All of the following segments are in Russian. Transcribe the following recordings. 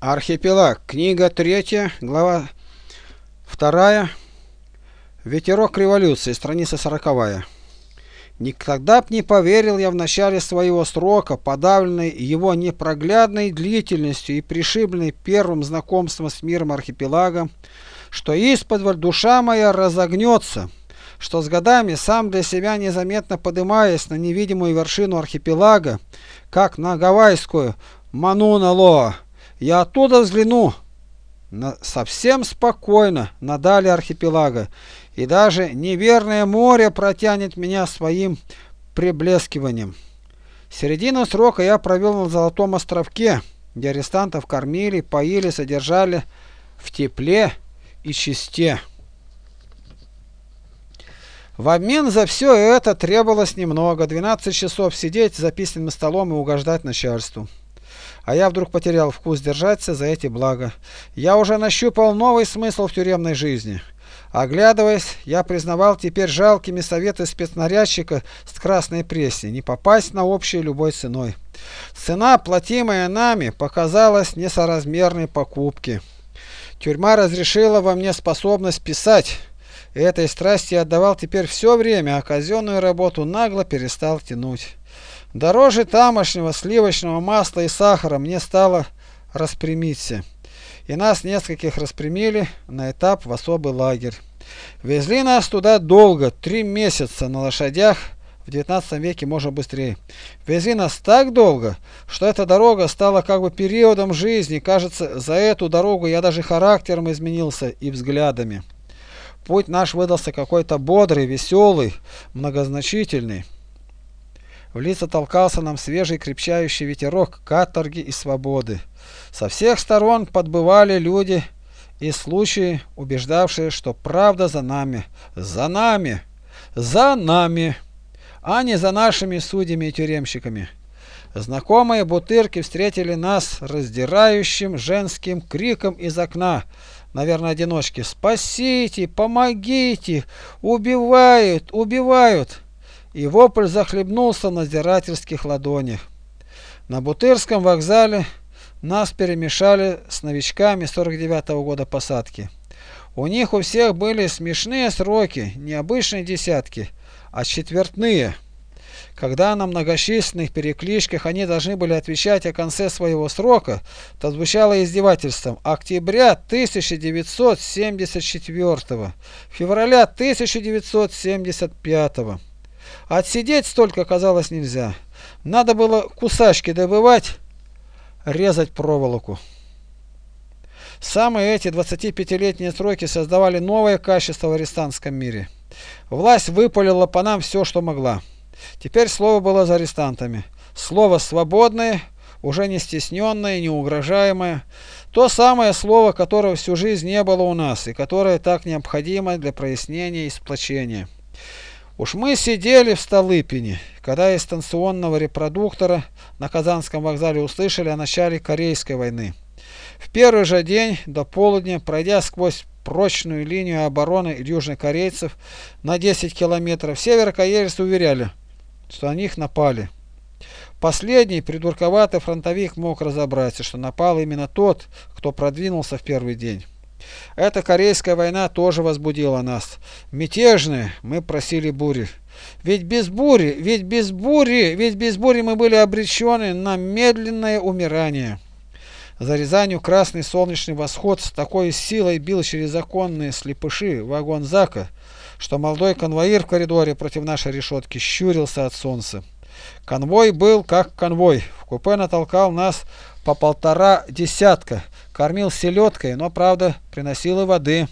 Архипелаг. Книга третья, глава вторая. Ветерок революции, страница сороковая. Никогда б не поверил я в начале своего срока, подавленный его непроглядной длительностью и пришибленный первым знакомством с миром архипелага, что из-под душа моя разогнется, что с годами сам для себя незаметно подымаясь на невидимую вершину архипелага, как на гавайскую Мануна-Лоа, я оттуда взгляну на, совсем спокойно на дали архипелага, и даже неверное море протянет меня своим приблескиванием. Середину срока я провел на Золотом островке, где арестантов кормили, поили, содержали в тепле и чисте. В обмен за все это требовалось немного, 12 часов сидеть за письменным столом и угождать начальству. А я вдруг потерял вкус держаться за эти блага. Я уже нащупал новый смысл в тюремной жизни. Оглядываясь, я признавал теперь жалкими советы спецнарядчика с красной пресни не попасть на общее любой ценой. Цена, платимая нами, показалась несоразмерной покупке. Тюрьма разрешила во мне способность писать. Этой страсти я отдавал теперь все время, а казенную работу нагло перестал тянуть. Дороже тамошнего сливочного масла и сахара мне стало распрямиться. И нас нескольких распрямили на этап в особый лагерь. Везли нас туда долго, три месяца на лошадях, в 19 веке можно быстрее. Везли нас так долго, что эта дорога стала как бы периодом жизни. Кажется, за эту дорогу я даже характером изменился и взглядами. Путь наш выдался какой-то бодрый, веселый, многозначительный. В лица толкался нам свежий крепчающий ветерок каторги и свободы. Со всех сторон подбывали люди и случаи, убеждавшие, что правда за нами, за нами, за нами, а не за нашими судьями и тюремщиками. Знакомые бутырки встретили нас раздирающим женским криком из окна, наверное, одиночки. «Спасите! Помогите! Убивают! Убивают!» И вопль захлебнулся на надзирательских ладонях. На Бутырском вокзале нас перемешали с новичками 49 -го года посадки. У них у всех были смешные сроки, не обычные десятки, а четвертные. Когда на многочисленных перекличках они должны были отвечать о конце своего срока, то звучало издевательством «Октября 1974, февраля 1975». Отсидеть столько казалось нельзя. Надо было кусачки добывать, резать проволоку. Самые эти 25-летние сроки создавали новое качество в арестантском мире. Власть выпалила по нам все, что могла. Теперь слово было за арестантами. Слово свободное, уже не стесненное, не угрожаемое. То самое слово, которого всю жизнь не было у нас и которое так необходимо для прояснения и сплочения. Уж мы сидели в Столыпине, когда из станционного репродуктора на Казанском вокзале услышали о начале Корейской войны. В первый же день до полудня, пройдя сквозь прочную линию обороны южнокорейцев на 10 километров, северокорейцы уверяли, что на них напали. Последний придурковатый фронтовик мог разобраться, что напал именно тот, кто продвинулся в первый день. Эта Корейская война тоже возбудила нас. Мятежные мы просили бури. Ведь без бури, ведь без бури, ведь без бури мы были обречены на медленное умирание. За Рязанью красный солнечный восход с такой силой бил через законные слепыши вагон Зака, что молодой конвоир в коридоре против нашей решетки щурился от солнца. Конвой был как конвой. В купе натолкал нас по полтора десятка, кормил селедкой, но, правда, приносил и воды,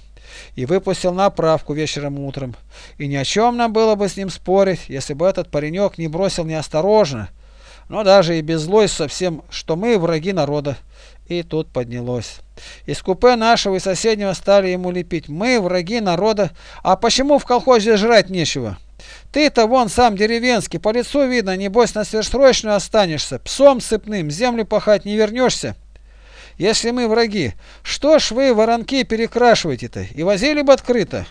и выпустил на правку вечером утром. И ни о чем нам было бы с ним спорить, если бы этот паренек не бросил неосторожно, но даже и без злой совсем, что мы враги народа. И тут поднялось. Из купе нашего и соседнего стали ему лепить. Мы враги народа. А почему в колхозе жрать нечего? Ты-то вон сам деревенский, по лицу видно, небось на сверхсрочную останешься, псом сыпным, землю пахать не вернешься. Если мы враги, что ж вы воронки перекрашиваете-то и возили бы открыто?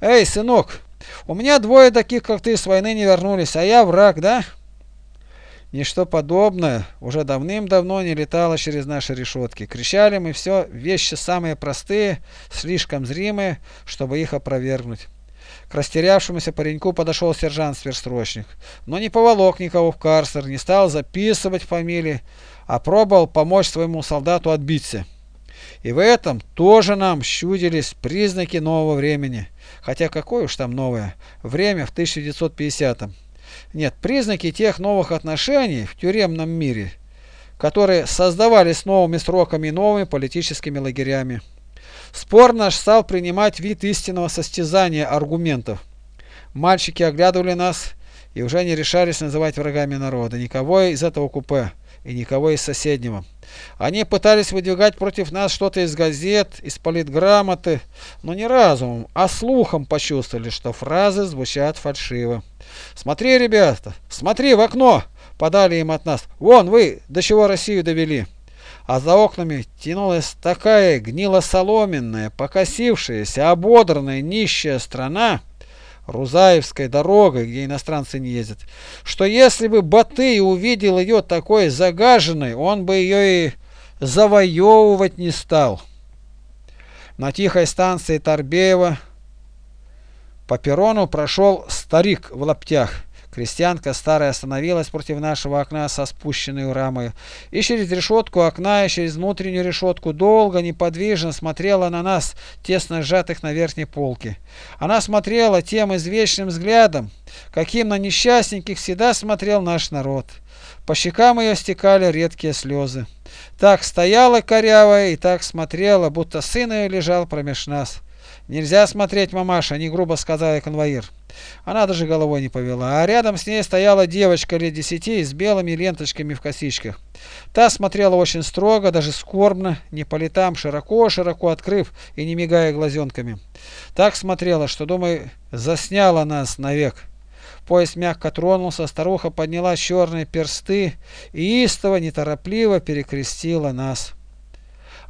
Эй, сынок, у меня двое таких, как ты, с войны не вернулись, а я враг, да? Ничто подобное уже давным-давно не летало через наши решетки. Кричали мы все вещи самые простые, слишком зримые, чтобы их опровергнуть. К растерявшемуся пареньку подошел сержант-сверхсрочник, но не поволок никого в карцер, не стал записывать фамилии, а пробовал помочь своему солдату отбиться. И в этом тоже нам щудились признаки нового времени. Хотя какое уж там новое, время в 1950-м. Нет, признаки тех новых отношений в тюремном мире, которые создавались новыми сроками и новыми политическими лагерями. Спор наш стал принимать вид истинного состязания аргументов. Мальчики оглядывали нас и уже не решались называть врагами народа никого из этого купе и никого из соседнего. Они пытались выдвигать против нас что-то из газет, из политграмоты, но не разумом, а слухом почувствовали, что фразы звучат фальшиво. «Смотри, ребята, смотри в окно!» — подали им от нас. «Вон вы, до чего Россию довели!» А за окнами тянулась такая гнило-соломенная, покосившаяся, ободранная, нищая страна, Рузаевской дорогой, где иностранцы не ездят, что если бы Батый увидел ее такой загаженной, он бы ее и завоевывать не стал. На тихой станции Торбеева по перрону прошел старик в лаптях. Крестьянка старая остановилась против нашего окна со спущенной рамой и через решетку окна и через внутреннюю решетку долго неподвижно смотрела на нас, тесно сжатых на верхней полке. Она смотрела тем извечным взглядом, каким на несчастненьких всегда смотрел наш народ. По щекам ее стекали редкие слезы. Так стояла корявая и так смотрела, будто сын ее лежал промеж нас. «Нельзя смотреть, мамаша!» — не грубо сказала конвоир. Она даже головой не повела. А рядом с ней стояла девочка лет десяти с белыми ленточками в косичках. Та смотрела очень строго, даже скорбно, не по летам, широко-широко открыв и не мигая глазенками. Так смотрела, что, думаю, засняла нас навек. Поезд мягко тронулся, старуха подняла черные персты и истово, неторопливо перекрестила нас.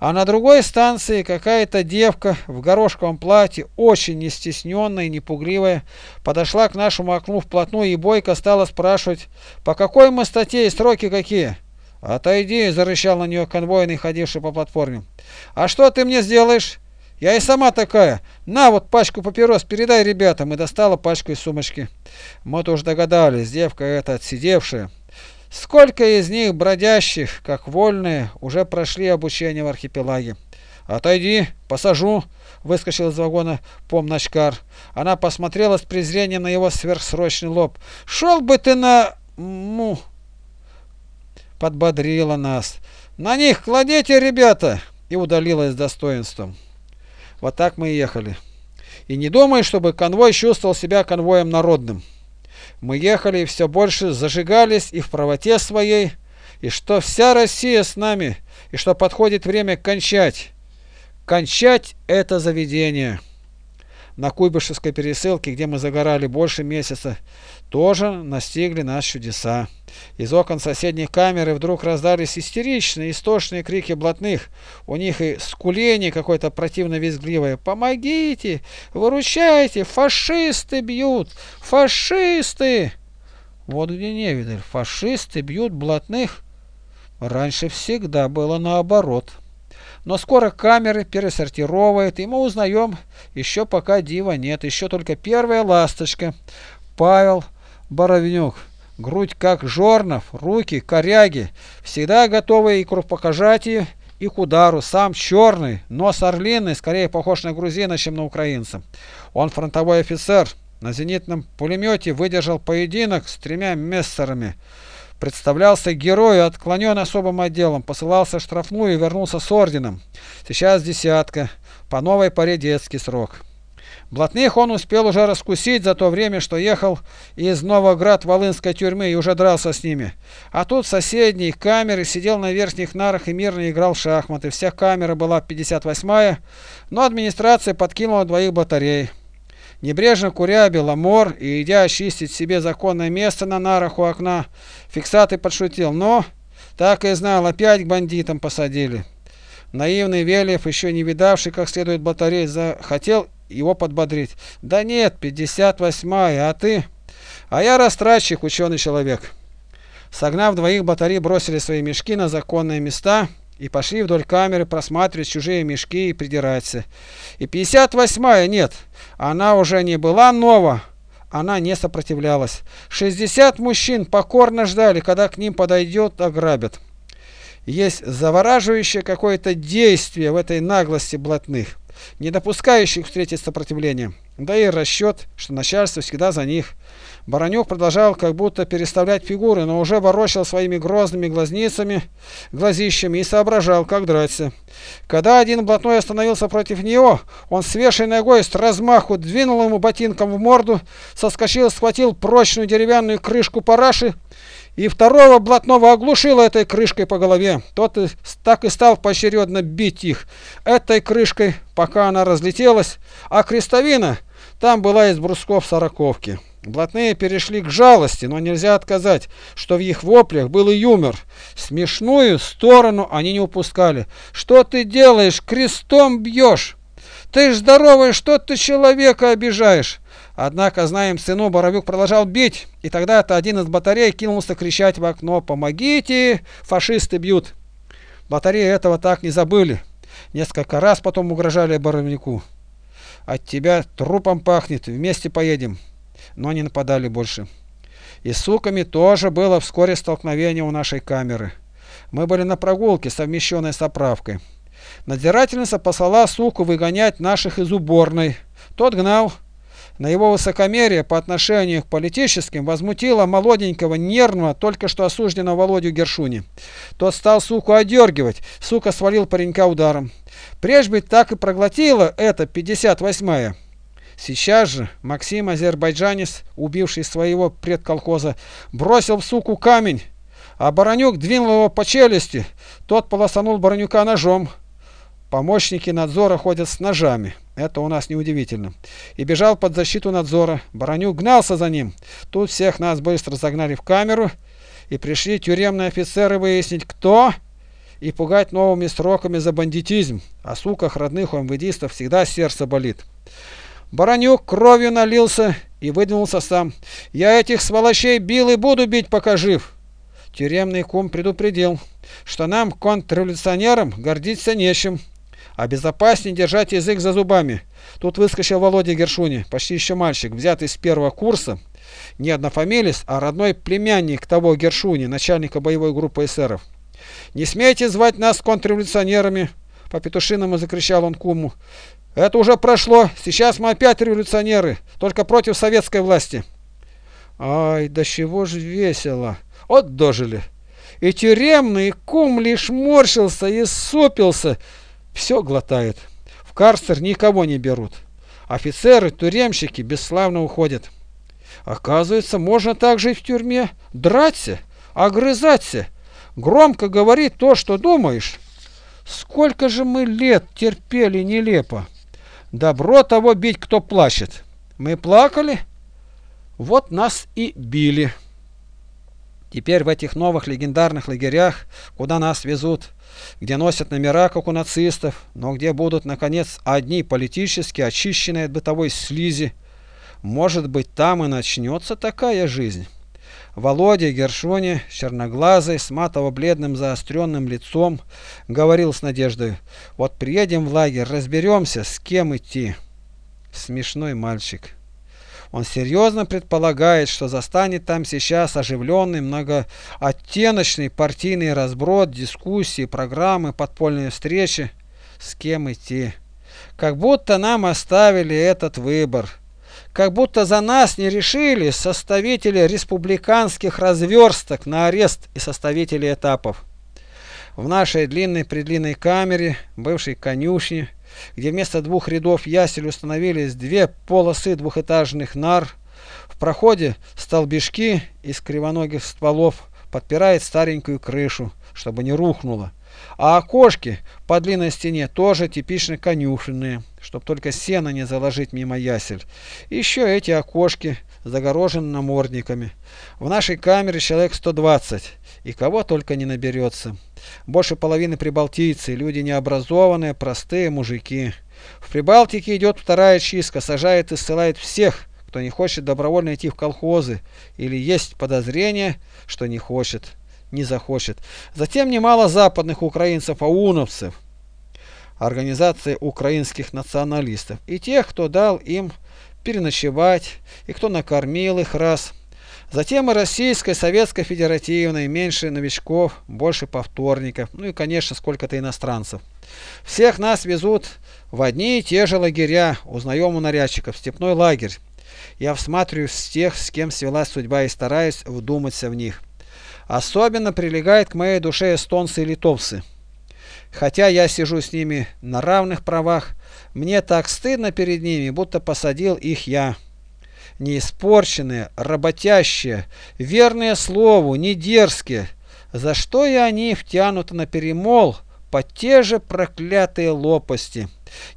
А на другой станции какая-то девка в горошковом платье, очень нестесненная и непугливая, подошла к нашему окну вплотную и бойко стала спрашивать, по какой мы статье и сроки какие. «Отойди!» – зарычал на нее конвойный, ходивший по платформе. «А что ты мне сделаешь?» «Я и сама такая. На вот пачку папирос, передай ребятам!» И достала пачку из сумочки. Мы-то уж догадались, девка эта отсидевшая. Сколько из них, бродящих, как вольные, уже прошли обучение в архипелаге? «Отойди, посажу!» — выскочил из вагона помночкар. Она посмотрела с презрением на его сверхсрочный лоб. «Шел бы ты на... му...» Подбодрила нас. «На них кладите, ребята!» И удалилась с достоинством. Вот так мы и ехали. И не думай, чтобы конвой чувствовал себя конвоем народным. Мы ехали и все больше зажигались и в правоте своей, и что вся Россия с нами, и что подходит время кончать. Кончать это заведение. На Куйбышевской пересылке, где мы загорали больше месяца, тоже настигли нас чудеса. Из окон соседней камеры вдруг раздались истеричные, истошные крики блатных. У них и скуление какое-то противно-визгливое. «Помогите! Выручайте! Фашисты бьют! Фашисты!» Вот где невидаль. Фашисты бьют блатных. Раньше всегда было наоборот. Но скоро камеры пересортировывают, и мы узнаем, еще пока дива нет, еще только первая ласточка. Павел Боровнюк. Грудь как жорнов, руки коряги, всегда готовые и к рукопожатию, и к удару. Сам черный, нос орлиный, скорее похож на грузина, чем на украинца. Он фронтовой офицер. На зенитном пулемете выдержал поединок с тремя мессерами. Представлялся герою, отклонен особым отделом, посылался штрафную и вернулся с орденом. Сейчас десятка, по новой паре детский срок. Блатных он успел уже раскусить за то время, что ехал из Новоград-Волынской тюрьмы и уже дрался с ними. А тут в соседней камере сидел на верхних нарах и мирно играл в шахматы. Вся камера была 58-я, но администрация подкинула двоих батарей. Небрежно куря беломор и идя очистить себе законное место на нарах у окна, фиксатый подшутил. «Ну, так и знал, опять к бандитам посадили». Наивный Велев, еще не видавший как следует батарей, захотел его подбодрить. «Да нет, 58-я, а ты?» «А я растратчик, ученый человек». Согнав двоих батарей, бросили свои мешки на законные места и пошли вдоль камеры просматривать чужие мешки и придираться. И 58-я нет, она уже не была нова, она не сопротивлялась. 60 мужчин покорно ждали, когда к ним подойдет, ограбят. Есть завораживающее какое-то действие в этой наглости блатных, не допускающих встретить сопротивление. Да и расчет, что начальство всегда за них. Баранюк продолжал как будто переставлять фигуры, но уже ворочал своими грозными глазницами, глазищами и соображал, как драться. Когда один блатной остановился против него, он свежей ногой с размаху двинул ему ботинком в морду, соскочил, схватил прочную деревянную крышку параши и второго блатного оглушил этой крышкой по голове. Тот и, так и стал поочередно бить их этой крышкой, пока она разлетелась, а крестовина там была из брусков сороковки. Блатные перешли к жалости, но нельзя отказать, что в их воплях был и юмор. Смешную сторону они не упускали. «Что ты делаешь? Крестом бьешь! Ты ж здоровый, что ты человека обижаешь!» Однако, знаем, сыну Боровюк продолжал бить, и тогда-то один из батарей кинулся кричать в окно «Помогите! Фашисты бьют!» Батареи этого так не забыли. Несколько раз потом угрожали Боровику. «От тебя трупом пахнет, вместе поедем!» но не нападали больше. И суками тоже было вскоре столкновение у нашей камеры. Мы были на прогулке, совмещенной с оправкой. Надзирательница послала суку выгонять наших из уборной. Тот гнал. На его высокомерие по отношению к политическим возмутило молоденького, нервного, только что осужденного Володю Гершуни. Тот стал суку одергивать, сука свалил паренька ударом. Прежде бы так и проглотила это 58-я. Сейчас же Максим Азербайджанец, убивший своего предколхоза, бросил в суку камень, а Баранюк двинул его по челюсти. Тот полосанул Баранюка ножом. Помощники надзора ходят с ножами. Это у нас неудивительно. И бежал под защиту надзора. Баранюк гнался за ним. Тут всех нас быстро загнали в камеру и пришли тюремные офицеры выяснить, кто и пугать новыми сроками за бандитизм. О суках родных у МВДистов всегда сердце болит. Баранюк кровью налился и выдвинулся сам. «Я этих сволочей бил и буду бить, пока жив!» Тюремный кум предупредил, что нам, контрреволюционерам, гордиться нечем, а безопаснее держать язык за зубами. Тут выскочил Володя Гершуни, почти еще мальчик, взятый с первого курса, не однофамилец, а родной племянник того Гершуни, начальника боевой группы эсеров. «Не смейте звать нас контрреволюционерами!» По-петушиному закричал он куму. Это уже прошло. Сейчас мы опять революционеры, только против советской власти. Ай, да чего же весело. Вот дожили. И тюремный кум лишь морщился и супился. Все глотает. В карцер никого не берут. Офицеры, тюремщики бесславно уходят. Оказывается, можно также и в тюрьме драться, огрызаться, громко говорить то, что думаешь. Сколько же мы лет терпели нелепо. Добро того бить, кто плачет. Мы плакали, вот нас и били. Теперь в этих новых легендарных лагерях, куда нас везут, где носят номера, как у нацистов, но где будут, наконец, одни политически очищенные от бытовой слизи, может быть, там и начнется такая жизнь. Володя Гершони, черноглазый, с матово-бледным заостренным лицом, говорил с надеждой, «Вот приедем в лагерь, разберемся, с кем идти». Смешной мальчик. Он серьезно предполагает, что застанет там сейчас оживленный, многооттеночный партийный разброд, дискуссии, программы, подпольные встречи. С кем идти? Как будто нам оставили этот выбор как будто за нас не решили составители республиканских разверсток на арест и составители этапов. В нашей длинной-предлинной камере, бывшей конюшне, где вместо двух рядов ясель установились две полосы двухэтажных нар, в проходе столбишки из кривоногих стволов подпирает старенькую крышу, чтобы не рухнуло. А окошки по длинной стене тоже типично конюшенные, чтобы только сено не заложить мимо ясель. Еще эти окошки загорожены намордниками. В нашей камере человек 120, и кого только не наберется. Больше половины прибалтийцы, люди необразованные, простые мужики. В Прибалтике идет вторая чистка, сажает и ссылает всех, кто не хочет добровольно идти в колхозы или есть подозрение, что не хочет, не захочет. Затем немало западных украинцев-ауновцев, организации украинских националистов, и тех, кто дал им переночевать, и кто накормил их раз. Затем и российской, советской, федеративной, меньше новичков, больше повторников, ну и, конечно, сколько-то иностранцев. Всех нас везут в одни и те же лагеря, узнаем у нарядчиков, степной лагерь. Я всматриваюсь в тех, с кем свелась судьба, и стараюсь вдуматься в них. Особенно прилегает к моей душе эстонцы и литовцы. Хотя я сижу с ними на равных правах, мне так стыдно перед ними, будто посадил их я. Неиспорченные, работящие, верные слову, не дерзкие. За что и они втянуты на перемол под те же проклятые лопасти.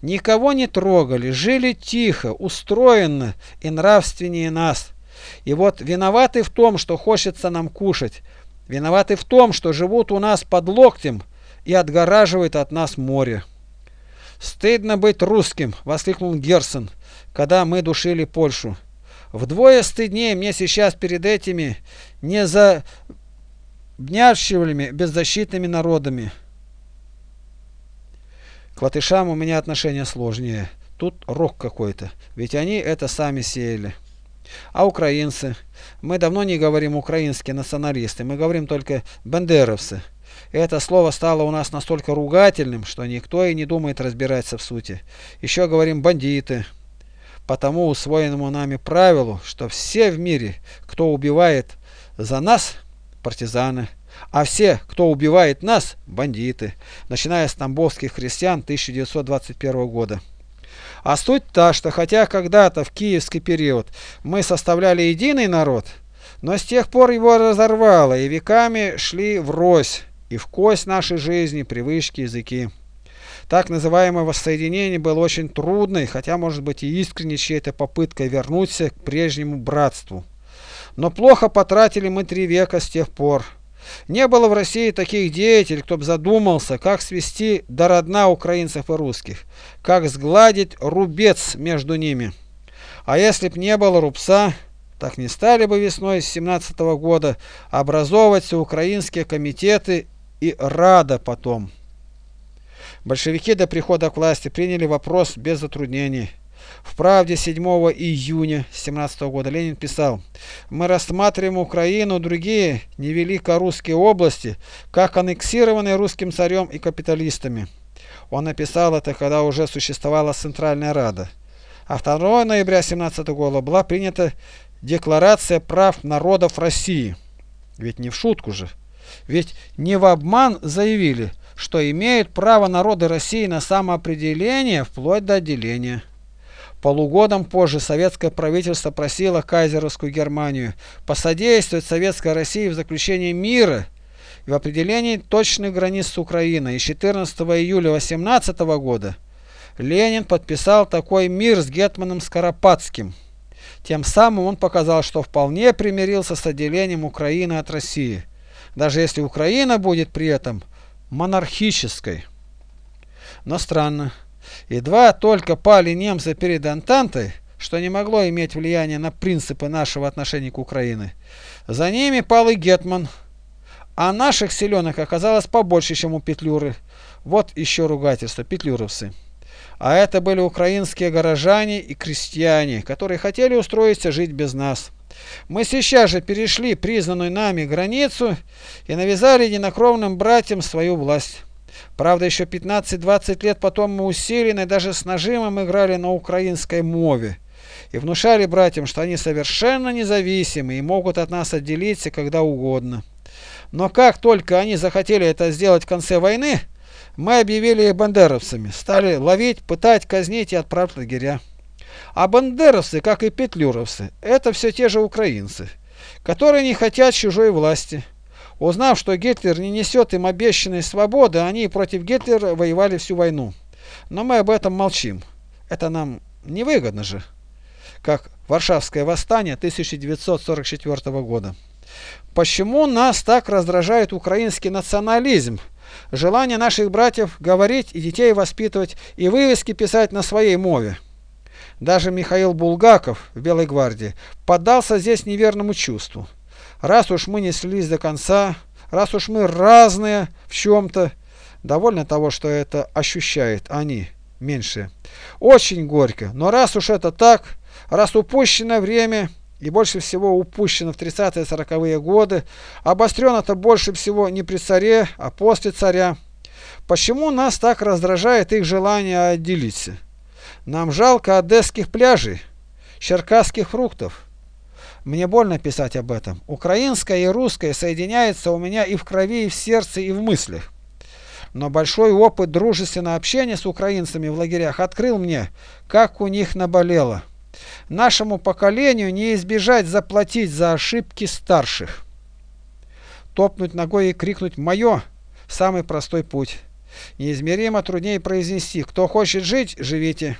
Никого не трогали, жили тихо, устроенно и нравственнее нас. И вот виноваты в том, что хочется нам кушать, виноваты в том, что живут у нас под локтем и отгораживают от нас море. «Стыдно быть русским!» — воскликнул Герсон, когда мы душили Польшу. «Вдвое стыднее мне сейчас перед этими незабнявшими беззащитными народами». К латышам у меня отношения сложнее. Тут рок какой-то, ведь они это сами сеяли. А украинцы? Мы давно не говорим украинские националисты, мы говорим только бандеровцы. Это слово стало у нас настолько ругательным, что никто и не думает разбираться в сути. Еще говорим бандиты. По тому усвоенному нами правилу, что все в мире, кто убивает за нас, партизаны, а все, кто убивает нас, бандиты, начиная с тамбовских христиан 1921 года. А суть та, что хотя когда-то в киевский период мы составляли единый народ, но с тех пор его разорвало, и веками шли врозь и в кость нашей жизни привычки, языки. Так называемое воссоединение было очень трудной, хотя, может быть, и искренней чьей-то попыткой вернуться к прежнему братству. Но плохо потратили мы три века с тех пор. Не было в России таких деятелей, кто бы задумался, как свести до родна украинцев и русских, как сгладить рубец между ними. А если б не было рубца, так не стали бы весной 17 -го года образовываться украинские комитеты и Рада потом. Большевики до прихода к власти приняли вопрос без затруднений. В «Правде» 7 июня 17 года Ленин писал «Мы рассматриваем Украину, другие невеликорусские области, как аннексированные русским царем и капиталистами». Он написал это, когда уже существовала Центральная Рада. А 2 ноября 17 года была принята Декларация прав народов России. Ведь не в шутку же. Ведь не в обман заявили, что имеют право народы России на самоопределение вплоть до отделения. Полугодом позже советское правительство просило кайзеровскую Германию посодействовать Советской России в заключении мира и в определении точных границ с Украиной. И 14 июля 18 года Ленин подписал такой мир с Гетманом Скоропадским. Тем самым он показал, что вполне примирился с отделением Украины от России даже если Украина будет при этом монархической. Но странно, едва только пали немцы перед Антантой, что не могло иметь влияния на принципы нашего отношения к Украине. За ними пал и Гетман, а наших селенок оказалось побольше, чем у Петлюры. Вот еще ругательство, петлюровцы. А это были украинские горожане и крестьяне, которые хотели устроиться жить без нас. Мы сейчас же перешли признанную нами границу и навязали ненакровным братьям свою власть. Правда, еще 15-20 лет потом мы усиленно и даже с нажимом играли на украинской мове и внушали братьям, что они совершенно независимы и могут от нас отделиться когда угодно. Но как только они захотели это сделать в конце войны, мы объявили их бандеровцами, стали ловить, пытать, казнить и отправить в лагеря. А бандеровцы, как и петлюровцы, это все те же украинцы, которые не хотят чужой власти. Узнав, что Гитлер не несет им обещанной свободы, они против Гитлера воевали всю войну. Но мы об этом молчим. Это нам невыгодно же, как Варшавское восстание 1944 года. Почему нас так раздражает украинский национализм, желание наших братьев говорить и детей воспитывать и вывески писать на своей мове? Даже Михаил Булгаков в Белой гвардии поддался здесь неверному чувству. Раз уж мы не слились до конца, раз уж мы разные в чем-то, довольно того, что это ощущают они, меньше. Очень горько, но раз уж это так, раз упущено время и больше всего упущено в 30-40-е годы, обострено это больше всего не при царе, а после царя, почему нас так раздражает их желание отделиться? Нам жалко одесских пляжей, черкасских фруктов. Мне больно писать об этом. Украинское и русское соединяется у меня и в крови, и в сердце, и в мыслях. Но большой опыт дружественного общения с украинцами в лагерях открыл мне, как у них наболело. Нашему поколению не избежать заплатить за ошибки старших. Топнуть ногой и крикнуть «Мое!» – самый простой путь. Неизмеримо труднее произнести «Кто хочет жить – живите!»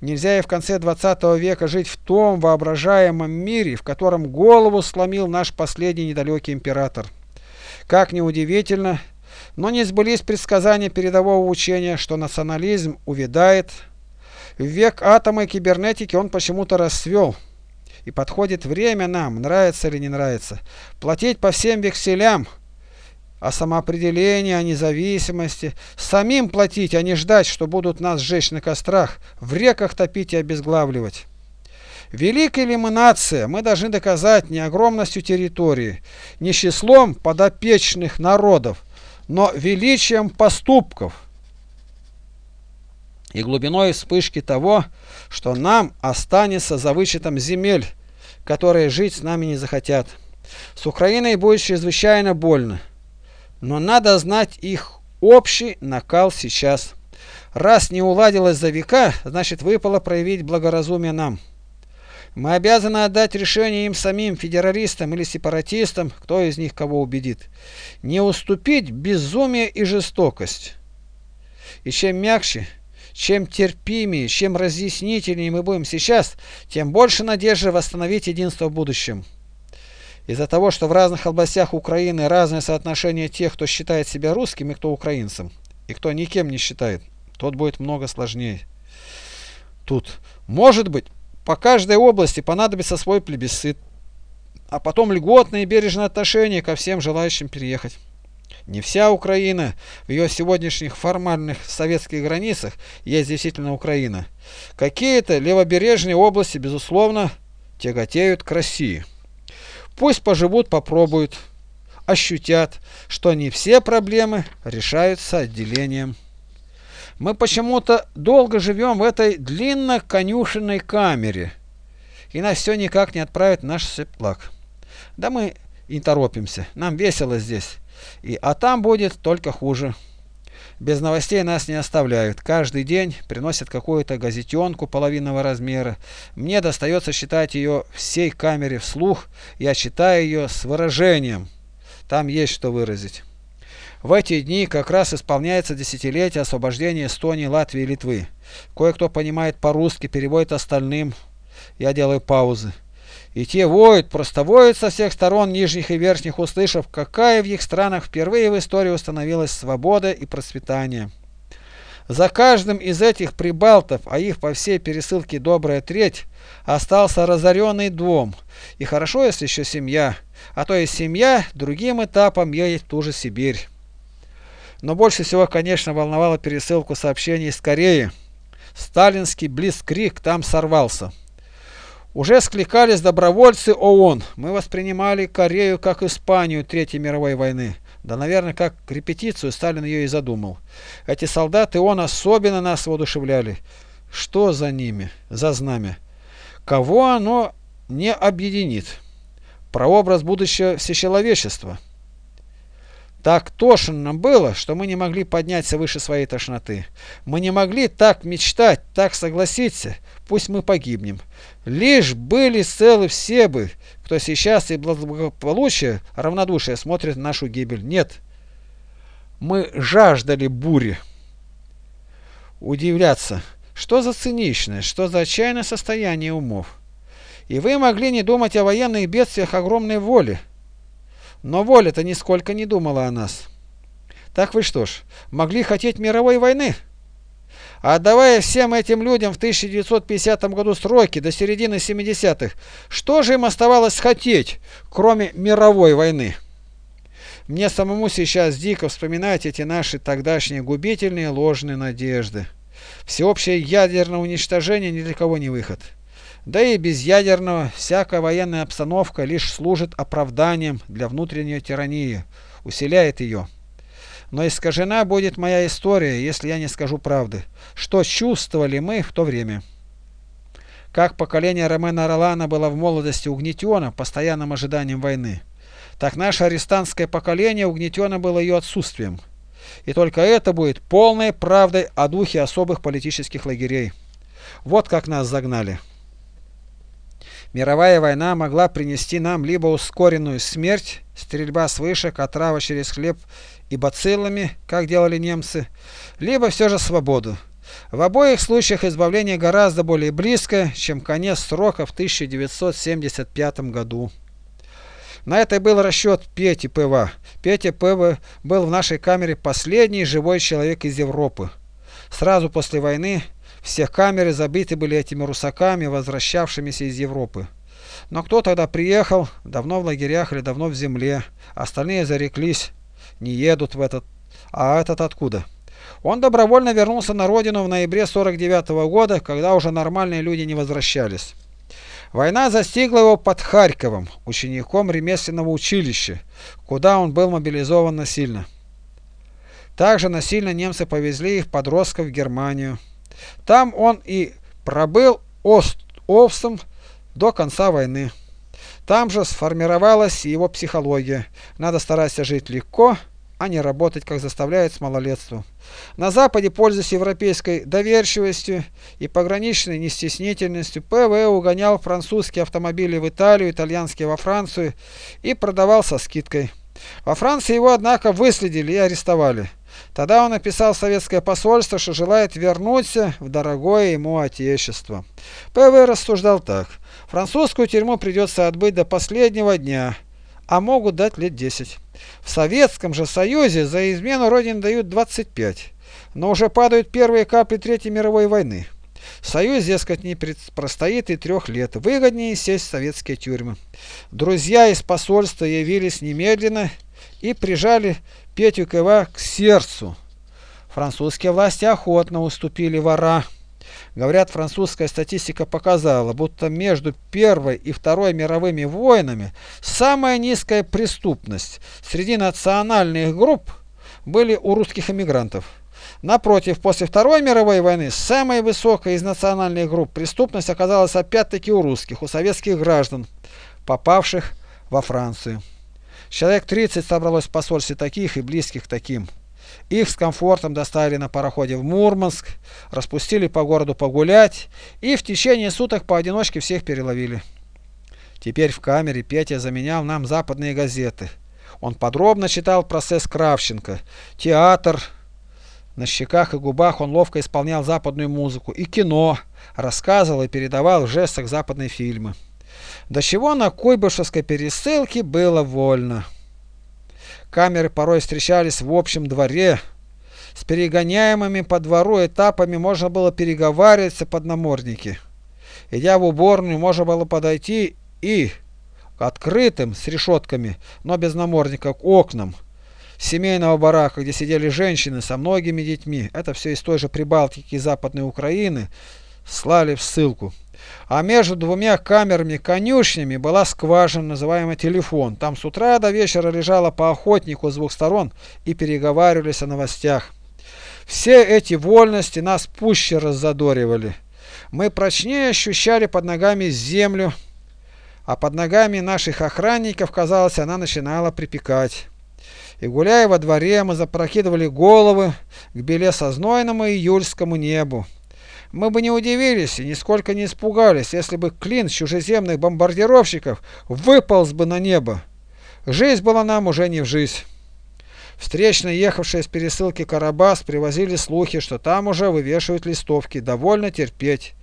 Нельзя и в конце 20 века жить в том воображаемом мире, в котором голову сломил наш последний недалекий император. Как ни удивительно, но не сбылись предсказания передового учения, что национализм увядает. В век атома и кибернетики он почему-то расцвел. И подходит время нам, нравится или не нравится, платить по всем векселям, о самоопределении, о независимости, самим платить, а не ждать, что будут нас сжечь на кострах, в реках топить и обезглавливать. Великая ли мы нация, мы должны доказать не огромностью территории, не числом подопечных народов, но величием поступков и глубиной вспышки того, что нам останется за вычетом земель, которые жить с нами не захотят. С Украиной будет чрезвычайно больно но надо знать их общий накал сейчас. Раз не уладилось за века, значит выпало проявить благоразумие нам. Мы обязаны отдать решение им самим, федералистам или сепаратистам, кто из них кого убедит. Не уступить безумие и жестокость. И чем мягче, чем терпимее, чем разъяснительнее мы будем сейчас, тем больше надежды восстановить единство в будущем. Из-за того, что в разных областях Украины разное соотношение тех, кто считает себя русским и кто украинцем, и кто никем не считает, тот будет много сложнее. Тут, может быть, по каждой области понадобится свой плебисцит, а потом льготное и бережное отношение ко всем желающим переехать. Не вся Украина в ее сегодняшних формальных советских границах есть действительно Украина. Какие-то левобережные области, безусловно, тяготеют к России. Пусть поживут, попробуют, ощутят, что не все проблемы решаются отделением. Мы почему-то долго живем в этой длинно-конюшенной камере, и нас все никак не отправят в наш сеплак. Да мы и торопимся, нам весело здесь, и, а там будет только хуже. Без новостей нас не оставляют. Каждый день приносят какую-то газетенку половинного размера. Мне достается считать ее всей камере вслух. Я читаю ее с выражением. Там есть что выразить. В эти дни как раз исполняется десятилетие освобождения Эстонии, Латвии и Литвы. Кое-кто понимает по-русски, переводит остальным. Я делаю паузы. И те воют, просто воют со всех сторон нижних и верхних, услышав, какая в их странах впервые в истории установилась свобода и процветание. За каждым из этих прибалтов, а их по всей пересылке добрая треть, остался разоренный дом. И хорошо, если еще семья, а то и семья другим этапом едет в ту же Сибирь. Но больше всего, конечно, волновала пересылку сообщений из Кореи. Сталинский блицкрик там сорвался. Уже скликались добровольцы ООН. Мы воспринимали Корею как Испанию Третьей мировой войны. Да, наверное, как репетицию Сталин ее и задумал. Эти солдаты ООН особенно нас воодушевляли. Что за ними, за знамя? Кого оно не объединит? Прообраз будущего всечеловечества. Так тошно нам было, что мы не могли подняться выше своей тошноты. Мы не могли так мечтать, так согласиться, пусть мы погибнем. Лишь были целы все бы, кто сейчас и благополучие, равнодушие смотрит на нашу гибель. Нет, мы жаждали бури. Удивляться, что за циничное, что за отчаянное состояние умов. И вы могли не думать о военных бедствиях огромной воли. Но воля-то нисколько не думала о нас. Так вы что ж, могли хотеть мировой войны? Отдавая всем этим людям в 1950 году сроки до середины 70-х, что же им оставалось хотеть, кроме мировой войны? Мне самому сейчас дико вспоминать эти наши тогдашние губительные ложные надежды. Всеобщее ядерное уничтожение ни для кого не выход. Да и без ядерного всякая военная обстановка лишь служит оправданием для внутренней тирании, усиляет ее. Но искажена будет моя история, если я не скажу правды. Что чувствовали мы в то время? Как поколение Ромена Ролана было в молодости угнетено постоянным ожиданием войны, так наше арестантское поколение угнетено было ее отсутствием. И только это будет полной правдой о духе особых политических лагерей. Вот как нас загнали. Мировая война могла принести нам либо ускоренную смерть, стрельба с вышек, отрава через хлеб и бациллами, как делали немцы, либо все же свободу. В обоих случаях избавление гораздо более близко, чем конец срока в 1975 году. На это был расчет Пети Пыва. Петя Пыва был в нашей камере последний живой человек из Европы. Сразу после войны все камеры забиты были этими русаками, возвращавшимися из Европы. Но кто тогда приехал, давно в лагерях или давно в земле, остальные зареклись, не едут в этот, а этот откуда? Он добровольно вернулся на родину в ноябре 49 -го года, когда уже нормальные люди не возвращались. Война застигла его под Харьковом, учеником ремесленного училища, куда он был мобилизован насильно. Также насильно немцы повезли их подростков в Германию. Там он и пробыл овцем до конца войны. Там же сформировалась его психология. Надо стараться жить легко, а не работать, как заставляют с малолетства. На Западе, пользуясь европейской доверчивостью и пограничной нестеснительностью, ПВ угонял французские автомобили в Италию, итальянские во Францию и продавал со скидкой. Во Франции его, однако, выследили и арестовали. Тогда он написал в советское посольство, что желает вернуться в дорогое ему отечество. ПВ рассуждал так. Французскую тюрьму придется отбыть до последнего дня, а могут дать лет 10. В Советском же Союзе за измену Родины дают 25, но уже падают первые капли Третьей мировой войны. Союз, дескать, не простоит и трех лет. Выгоднее сесть в советские тюрьмы. Друзья из посольства явились немедленно и прижали Петю Ква к сердцу. Французские власти охотно уступили вора. Говорят, французская статистика показала, будто между Первой и Второй мировыми войнами самая низкая преступность среди национальных групп были у русских эмигрантов. Напротив, после Второй мировой войны самая высокая из национальных групп преступность оказалась опять-таки у русских, у советских граждан, попавших во Францию. Человек 30 собралось в посольстве таких и близких таким. Их с комфортом доставили на пароходе в Мурманск, распустили по городу погулять и в течение суток поодиночке всех переловили. Теперь в камере Петя заменял нам западные газеты. Он подробно читал процесс Кравченко, театр, на щеках и губах он ловко исполнял западную музыку и кино, рассказывал и передавал в жестах западные фильмы до чего на Куйбышевской пересылке было вольно. Камеры порой встречались в общем дворе. С перегоняемыми по двору этапами можно было переговариваться под намордники. Идя в уборную, можно было подойти и к открытым с решетками, но без намордника, к окнам семейного барака, где сидели женщины со многими детьми, это все из той же Прибалтики и Западной Украины, слали в ссылку. А между двумя камерами-конюшнями была скважина, называемая телефон. Там с утра до вечера лежало по охотнику с двух сторон и переговаривались о новостях. Все эти вольности нас пуще раззадоривали. Мы прочнее ощущали под ногами землю, а под ногами наших охранников, казалось, она начинала припекать. И гуляя во дворе, мы запрокидывали головы к белесознойному июльскому небу. Мы бы не удивились и нисколько не испугались, если бы клин чужеземных бомбардировщиков выполз бы на небо. Жизнь была нам уже не в жизнь. Встречно ехавшие с пересылки Карабас привозили слухи, что там уже вывешивают листовки «Довольно терпеть».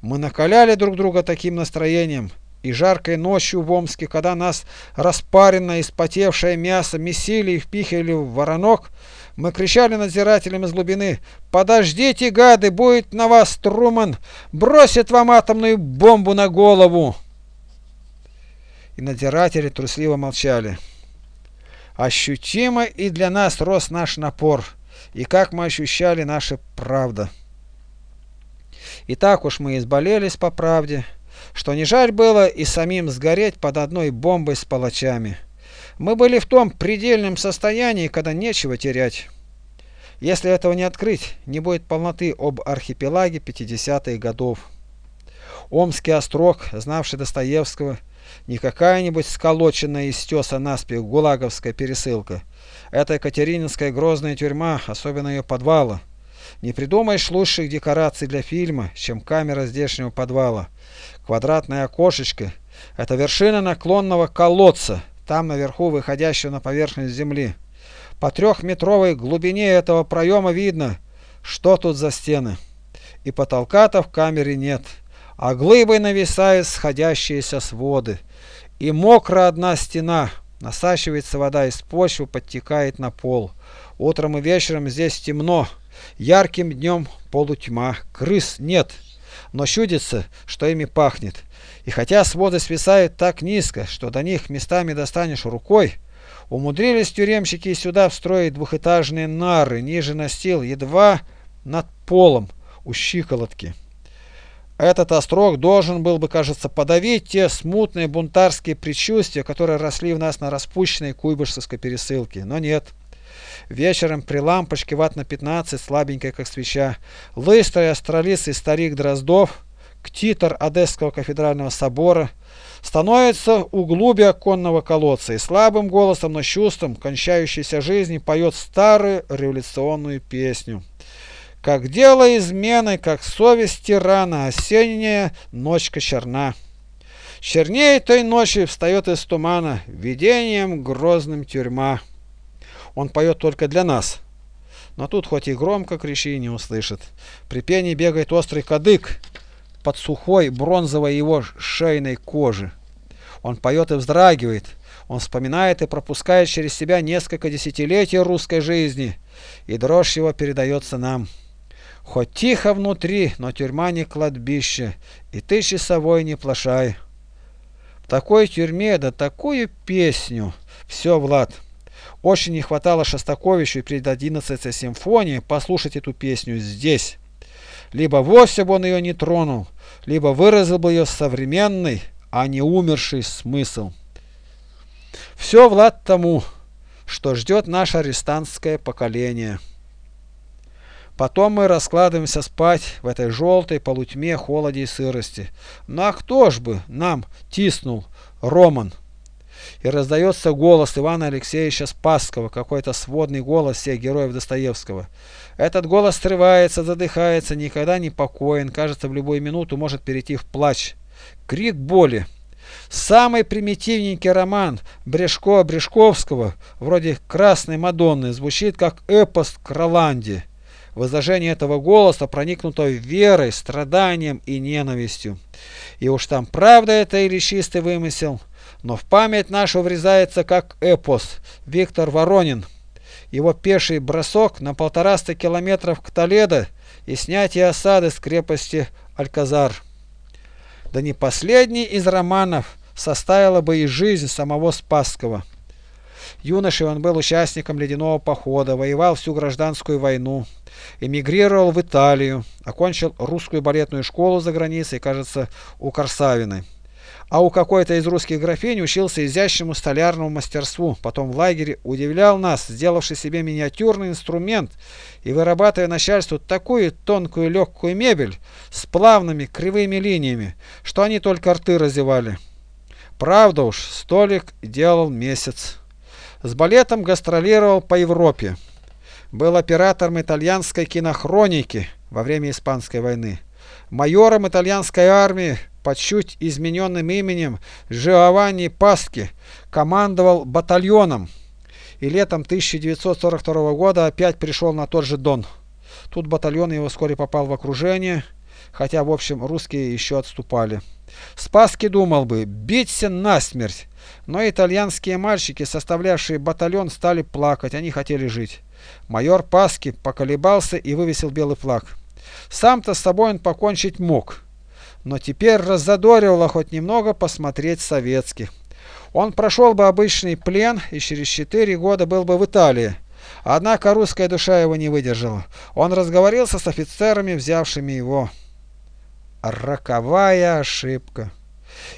Мы накаляли друг друга таким настроением, и жаркой ночью в Омске, когда нас распаренное, испотевшее мясо месили и впихивали в воронок, Мы кричали надзирателям из глубины «Подождите, гады, будет на вас Труман! Бросит вам атомную бомбу на голову!» И надзиратели трусливо молчали. Ощутимо и для нас рос наш напор, и как мы ощущали наша правда. И так уж мы изболелись по правде, что не жаль было и самим сгореть под одной бомбой с палачами. Мы были в том предельном состоянии, когда нечего терять. Если этого не открыть, не будет полноты об архипелаге 50-х годов. Омский острог, знавший Достоевского, не какая-нибудь сколоченная из теса наспех гулаговская пересылка. Это Екатерининская грозная тюрьма, особенно ее подвала. Не придумаешь лучших декораций для фильма, чем камера здешнего подвала. Квадратное окошечко – это вершина наклонного колодца, там наверху выходящего на поверхность земли. По трехметровой глубине этого проема видно, что тут за стены. И потолка-то в камере нет, а глыбой нависают сходящиеся своды. И мокрая одна стена, насачивается вода из почвы, подтекает на пол. Утром и вечером здесь темно, ярким днем полутьма, крыс нет, но чудится, что ими пахнет. И хотя своды свисают так низко, что до них местами достанешь рукой, умудрились тюремщики сюда встроить двухэтажные нары ниже настил, едва над полом у щиколотки. Этот острог должен был бы, кажется, подавить те смутные бунтарские предчувствия, которые росли в нас на распущенной куйбышевской пересылке. Но нет. Вечером при лампочке ватт на 15, слабенькая как свеча, лыстрый астролицый старик Дроздов, ктитор Одесского кафедрального собора, становится у глуби оконного колодца и слабым голосом, но чувством кончающейся жизни поет старую революционную песню. Как дело измены, как совесть тирана, осенняя ночка черна. Чернее той ночи встает из тумана, видением грозным тюрьма. Он поет только для нас. Но тут хоть и громко кричи, не услышит. При пении бегает острый кадык под сухой бронзовой его шейной кожи. Он поет и вздрагивает. Он вспоминает и пропускает через себя несколько десятилетий русской жизни, и дрожь его передается нам. Хоть тихо внутри, но тюрьма не кладбище, и ты часовой не плашай. В такой тюрьме, да такую песню. Все, Влад. Очень не хватало Шостаковичу и перед 11 симфонией послушать эту песню здесь. Либо вовсе бы он ее не тронул, либо выразил бы ее современный, а не умерший смысл. Все, Влад, тому, что ждет наше арестантское поколение. Потом мы раскладываемся спать в этой желтой полутьме, холоде и сырости. Ну а кто ж бы нам тиснул, Роман? И раздается голос Ивана Алексеевича Спасского, какой-то сводный голос всех героев Достоевского. Этот голос срывается, задыхается, никогда не покоен, кажется, в любую минуту может перейти в плач. Крик боли. Самый примитивненький роман Брешко-Брешковского, вроде «Красной Мадонны», звучит как эпос к Роланде. Возложение этого голоса проникнуто верой, страданием и ненавистью. И уж там правда это или чистый вымысел, но в память нашу врезается как эпос Виктор Воронин. Его пеший бросок на полтораста километров к Толедо и снятие осады с крепости Альказар. Да не последний из романов составила бы и жизнь самого Спасского. Юношей он был участником ледяного похода, воевал всю гражданскую войну, эмигрировал в Италию, окончил русскую балетную школу за границей, кажется, у Корсавиной. А у какой-то из русских графинь учился изящному столярному мастерству. Потом в лагере удивлял нас, сделавший себе миниатюрный инструмент и вырабатывая начальству такую тонкую легкую мебель с плавными кривыми линиями, что они только рты разевали. Правда уж, столик делал месяц. С балетом гастролировал по Европе. Был оператором итальянской кинохроники во время Испанской войны. Майором итальянской армии под чуть измененным именем Жиованни Паски командовал батальоном и летом 1942 года опять пришел на тот же Дон. Тут батальон его вскоре попал в окружение хотя, в общем, русские еще отступали. Спаски думал бы, биться насмерть, но итальянские мальчики, составлявшие батальон, стали плакать, они хотели жить. Майор Паски поколебался и вывесил белый флаг. Сам-то с собой он покончить мог, но теперь раззадоривало хоть немного посмотреть советских. Он прошел бы обычный плен и через четыре года был бы в Италии. Однако русская душа его не выдержала. Он разговорился с офицерами, взявшими его. Роковая ошибка.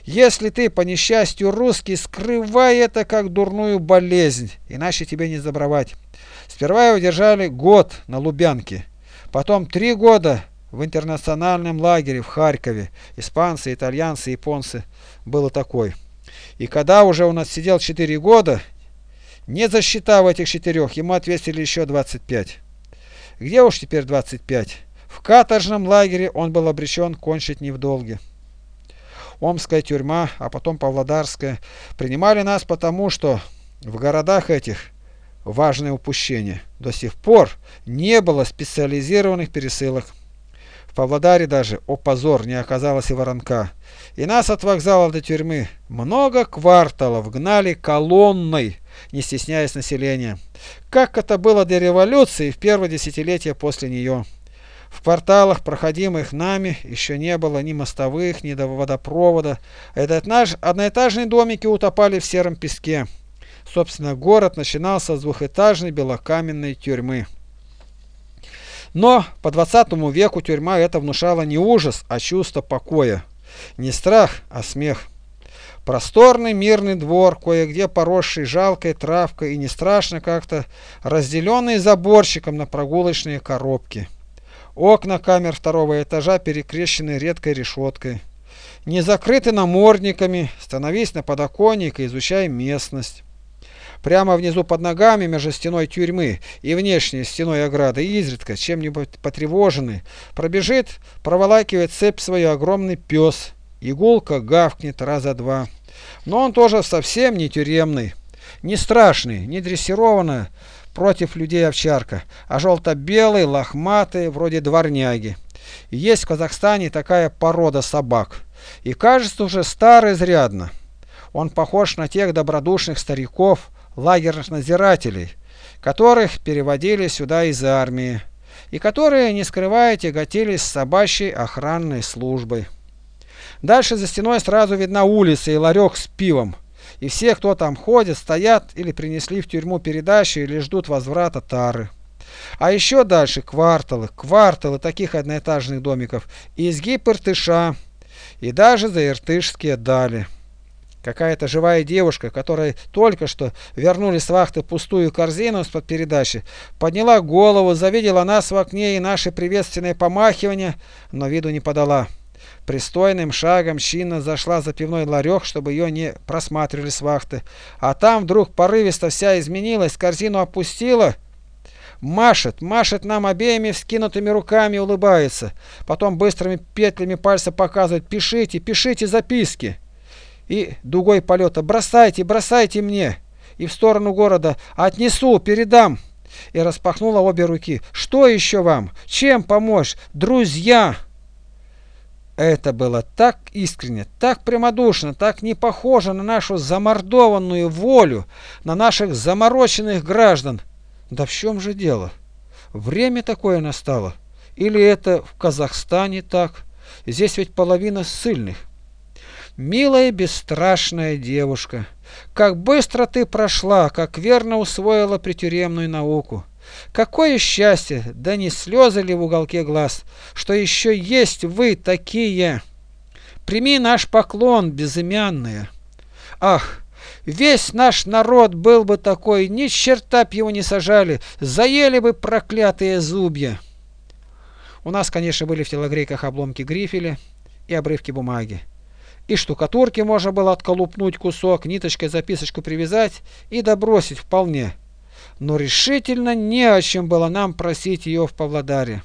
Если ты, по несчастью, русский, скрывай это как дурную болезнь, иначе тебе не забровать. Сперва его держали год на Лубянке, потом три года в интернациональном лагере в Харькове. Испанцы, итальянцы, японцы. Было такой. И когда уже у нас сидел 4 года, не засчитав этих четырех, ему ответили еще 25. Где уж теперь 25? В каторжном лагере он был обречен кончить не в долге. Омская тюрьма, а потом Павлодарская, принимали нас потому, что в городах этих важное упущение. До сих пор не было специализированных пересылок. В Павлодаре даже, о позор, не оказалось и воронка. И нас от вокзала до тюрьмы много кварталов гнали колонной, не стесняясь населения. Как это было до революции в первое десятилетие после нее. В кварталах, проходимых нами, еще не было ни мостовых, ни водопровода. Этот наш одноэтажные домики утопали в сером песке. Собственно, город начинался с двухэтажной белокаменной тюрьмы. Но по 20 веку тюрьма это внушала не ужас, а чувство покоя. Не страх, а смех. Просторный мирный двор, кое-где поросший жалкой травкой и не страшно как-то, разделенный заборчиком на прогулочные коробки. Окна камер второго этажа перекрещены редкой решеткой. Не закрыты намордниками, становись на подоконник и изучай местность. Прямо внизу под ногами между стеной тюрьмы и внешней стеной ограды изредка, чем-нибудь потревоженный, пробежит, проволакивает цепь свой огромный пес. Игулка гавкнет раза два. Но он тоже совсем не тюремный, не страшный, не дрессированный против людей овчарка, а желто-белый, лохматый, вроде дворняги. Есть в Казахстане такая порода собак. И кажется уже старый изрядно. Он похож на тех добродушных стариков, лагерных надзирателей, которых переводили сюда из армии, и которые, не скрывая, тяготились с собачьей охранной службой. Дальше за стеной сразу видна улица и ларек с пивом, и все, кто там ходит, стоят или принесли в тюрьму передачи или ждут возврата тары. А еще дальше кварталы, кварталы таких одноэтажных домиков, изгиб Иртыша и даже за Иртышские дали. Какая-то живая девушка, которая только что вернули с вахты пустую корзину с-под передачи, подняла голову, завидела нас в окне и наши приветственные помахивания, но виду не подала. Пристойным шагом чинно зашла за пивной ларек, чтобы ее не просматривали с вахты. А там вдруг порывисто вся изменилась, корзину опустила, машет, машет нам обеими вскинутыми руками, улыбается. Потом быстрыми петлями пальца показывает «Пишите, пишите записки» и дугой полета «Бросайте, бросайте мне!» и в сторону города «Отнесу, передам!» и распахнула обе руки. «Что еще вам? Чем помочь? Друзья!» Это было так искренне, так прямодушно, так не похоже на нашу замордованную волю, на наших замороченных граждан. Да в чем же дело? Время такое настало. Или это в Казахстане так? Здесь ведь половина ссыльных. Милая бесстрашная девушка, как быстро ты прошла, как верно усвоила притюремную науку. Какое счастье, да не слезы ли в уголке глаз, что еще есть вы такие. Прими наш поклон, безымянная. Ах, весь наш народ был бы такой, ни черта б его не сажали, заели бы проклятые зубья. У нас, конечно, были в телогрейках обломки грифеля и обрывки бумаги. И штукатурки можно было отколупнуть кусок, ниточкой записочку привязать и добросить вполне. Но решительно не о чем было нам просить ее в Павлодаре.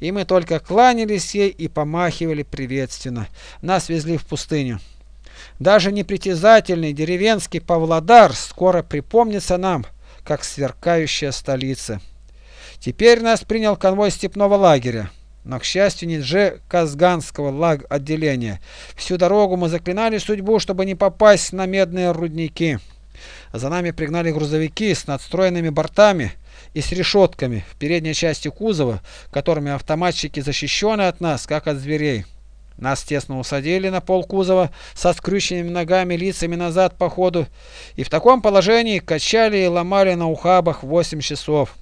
И мы только кланялись ей и помахивали приветственно. Нас везли в пустыню. Даже непритязательный деревенский Павлодар скоро припомнится нам, как сверкающая столица. Теперь нас принял конвой степного лагеря. Но, к счастью, не Дже Казганского лаг отделения. Всю дорогу мы заклинали судьбу, чтобы не попасть на медные рудники. За нами пригнали грузовики с надстроенными бортами и с решетками в передней части кузова, которыми автоматчики защищены от нас, как от зверей. Нас тесно усадили на пол кузова со скрюченными ногами, лицами назад по ходу, и в таком положении качали и ломали на ухабах 8 часов.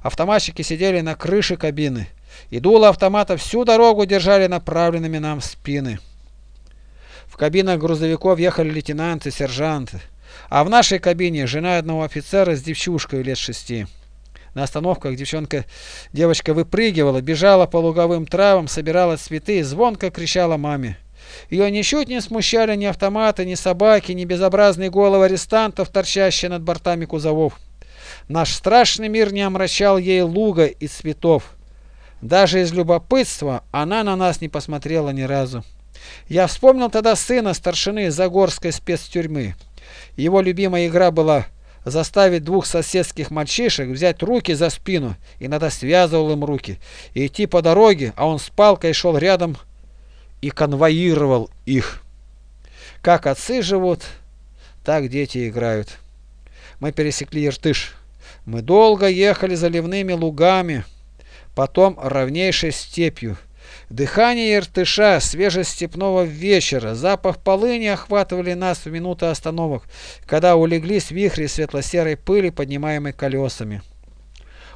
Автоматчики сидели на крыше кабины, и дуло автомата всю дорогу держали направленными нам в спины. В кабинах грузовиков ехали лейтенанты, сержанты, а в нашей кабине жена одного офицера с девчушкой лет шести. На остановках девчонка, девочка выпрыгивала, бежала по луговым травам, собирала цветы и звонко кричала маме. Ее ничуть не смущали ни автоматы, ни собаки, ни безобразные головы арестантов, торчащие над бортами кузовов. Наш страшный мир не омрачал ей луга и цветов. Даже из любопытства она на нас не посмотрела ни разу. Я вспомнил тогда сына старшины Загорской спецтюрьмы. Его любимая игра была заставить двух соседских мальчишек взять руки за спину, иногда связывал им руки, и идти по дороге, а он с палкой шел рядом и конвоировал их. Как отцы живут, так дети играют. Мы пересекли Иртыш. Мы долго ехали заливными лугами, потом ровнейшей степью. Дыхание Иртыша, свежесть степного вечера, запах полыни охватывали нас в минуты остановок, когда улеглись вихри светло-серой пыли, поднимаемой колесами.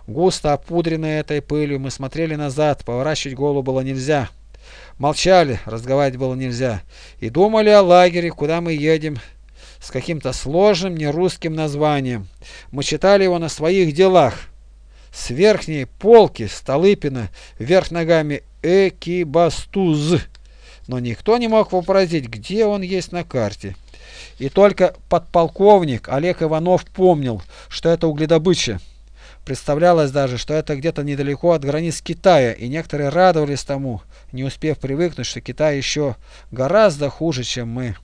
Густо опудренные этой пылью, мы смотрели назад, поворачивать голову было нельзя. Молчали, разговаривать было нельзя. И думали о лагере, куда мы едем, с каким-то сложным нерусским названием. Мы читали его на своих делах. С верхней полки Столыпина вверх ногами Экибастуз. Но никто не мог вообразить, где он есть на карте. И только подполковник Олег Иванов помнил, что это угледобыча. Представлялось даже, что это где-то недалеко от границ Китая, и некоторые радовались тому, не успев привыкнуть, что Китай еще гораздо хуже, чем мы.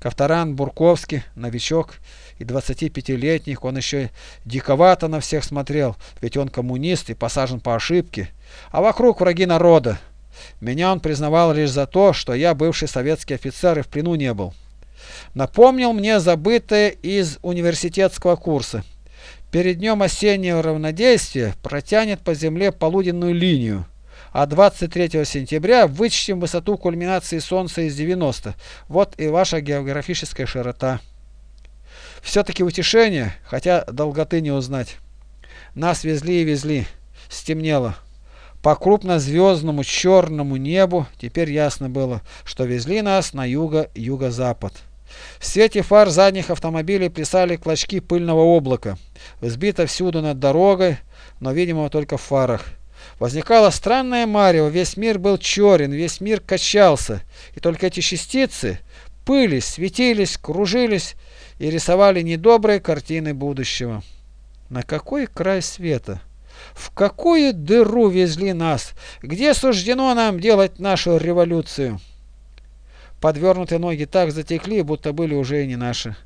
Ковторан Бурковский, новичок и 25-летних, он еще диковато на всех смотрел, ведь он коммунист и посажен по ошибке, а вокруг враги народа. Меня он признавал лишь за то, что я бывший советский офицер и в плену не был. Напомнил мне забытое из университетского курса. Перед днем осеннего равнодействия протянет по земле полуденную линию а 23 сентября вычтем высоту кульминации Солнца из 90. Вот и ваша географическая широта. Все-таки утешение, хотя долготы не узнать. Нас везли и везли. Стемнело. По крупнозвездному черному небу теперь ясно было, что везли нас на юго-юго-запад. В свете фар задних автомобилей плясали клочки пыльного облака. Взбито всюду над дорогой, но, видимо, только в фарах. Возникала странная марево, весь мир был черен, весь мир качался, и только эти частицы пылись, светились, кружились и рисовали недобрые картины будущего. На какой край света? В какую дыру везли нас? Где суждено нам делать нашу революцию? Подвернутые ноги так затекли, будто были уже и не наши.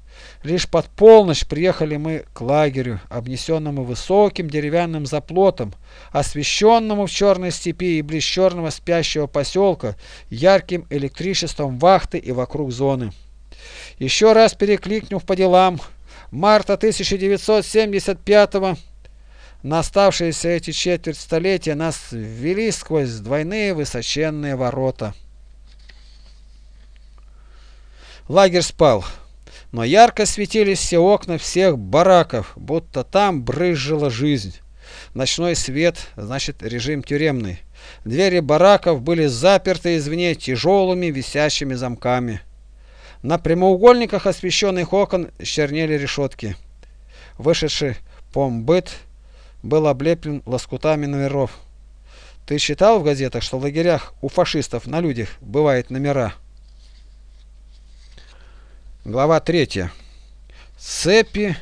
Лишь под полночь приехали мы к лагерю, обнесенному высоким деревянным заплотом, освещенному в черной степи и близ черного спящего поселка ярким электричеством вахты и вокруг зоны. Еще раз перекликнув по делам, марта 1975 на оставшиеся эти четверть столетия нас ввели сквозь двойные высоченные ворота. Лагерь спал, но ярко светились все окна всех бараков, будто там брызжила жизнь. Ночной свет, значит режим тюремный. Двери бараков были заперты извне тяжелыми висящими замками. На прямоугольниках освещенных окон чернели решетки. Вышедший помбыт был облеплен лоскутами номеров. Ты читал в газетах, что в лагерях у фашистов на людях бывают номера? Глава 3. Цепи,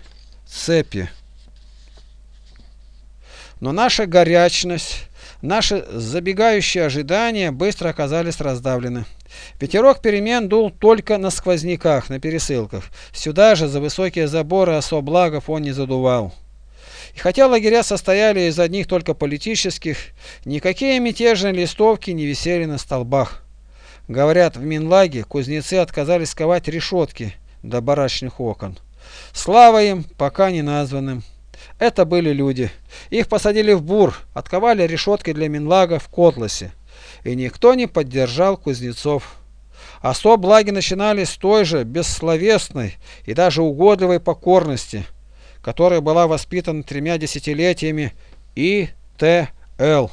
цепи. Но наша горячность, наши забегающие ожидания быстро оказались раздавлены. Ветерок перемен дул только на сквозняках, на пересылках. Сюда же, за высокие заборы особлагов, он не задувал. И хотя лагеря состояли из одних только политических, никакие мятежные листовки не висели на столбах. Говорят, в Минлаге кузнецы отказались ковать решетки до барачных окон. Слава им, пока не названным. Это были люди. Их посадили в бур, отковали решетки для Минлага в Котласе. И никто не поддержал кузнецов. Особ благи начинали с той же бессловесной и даже угодливой покорности, которая была воспитана тремя десятилетиями И.Т.Л.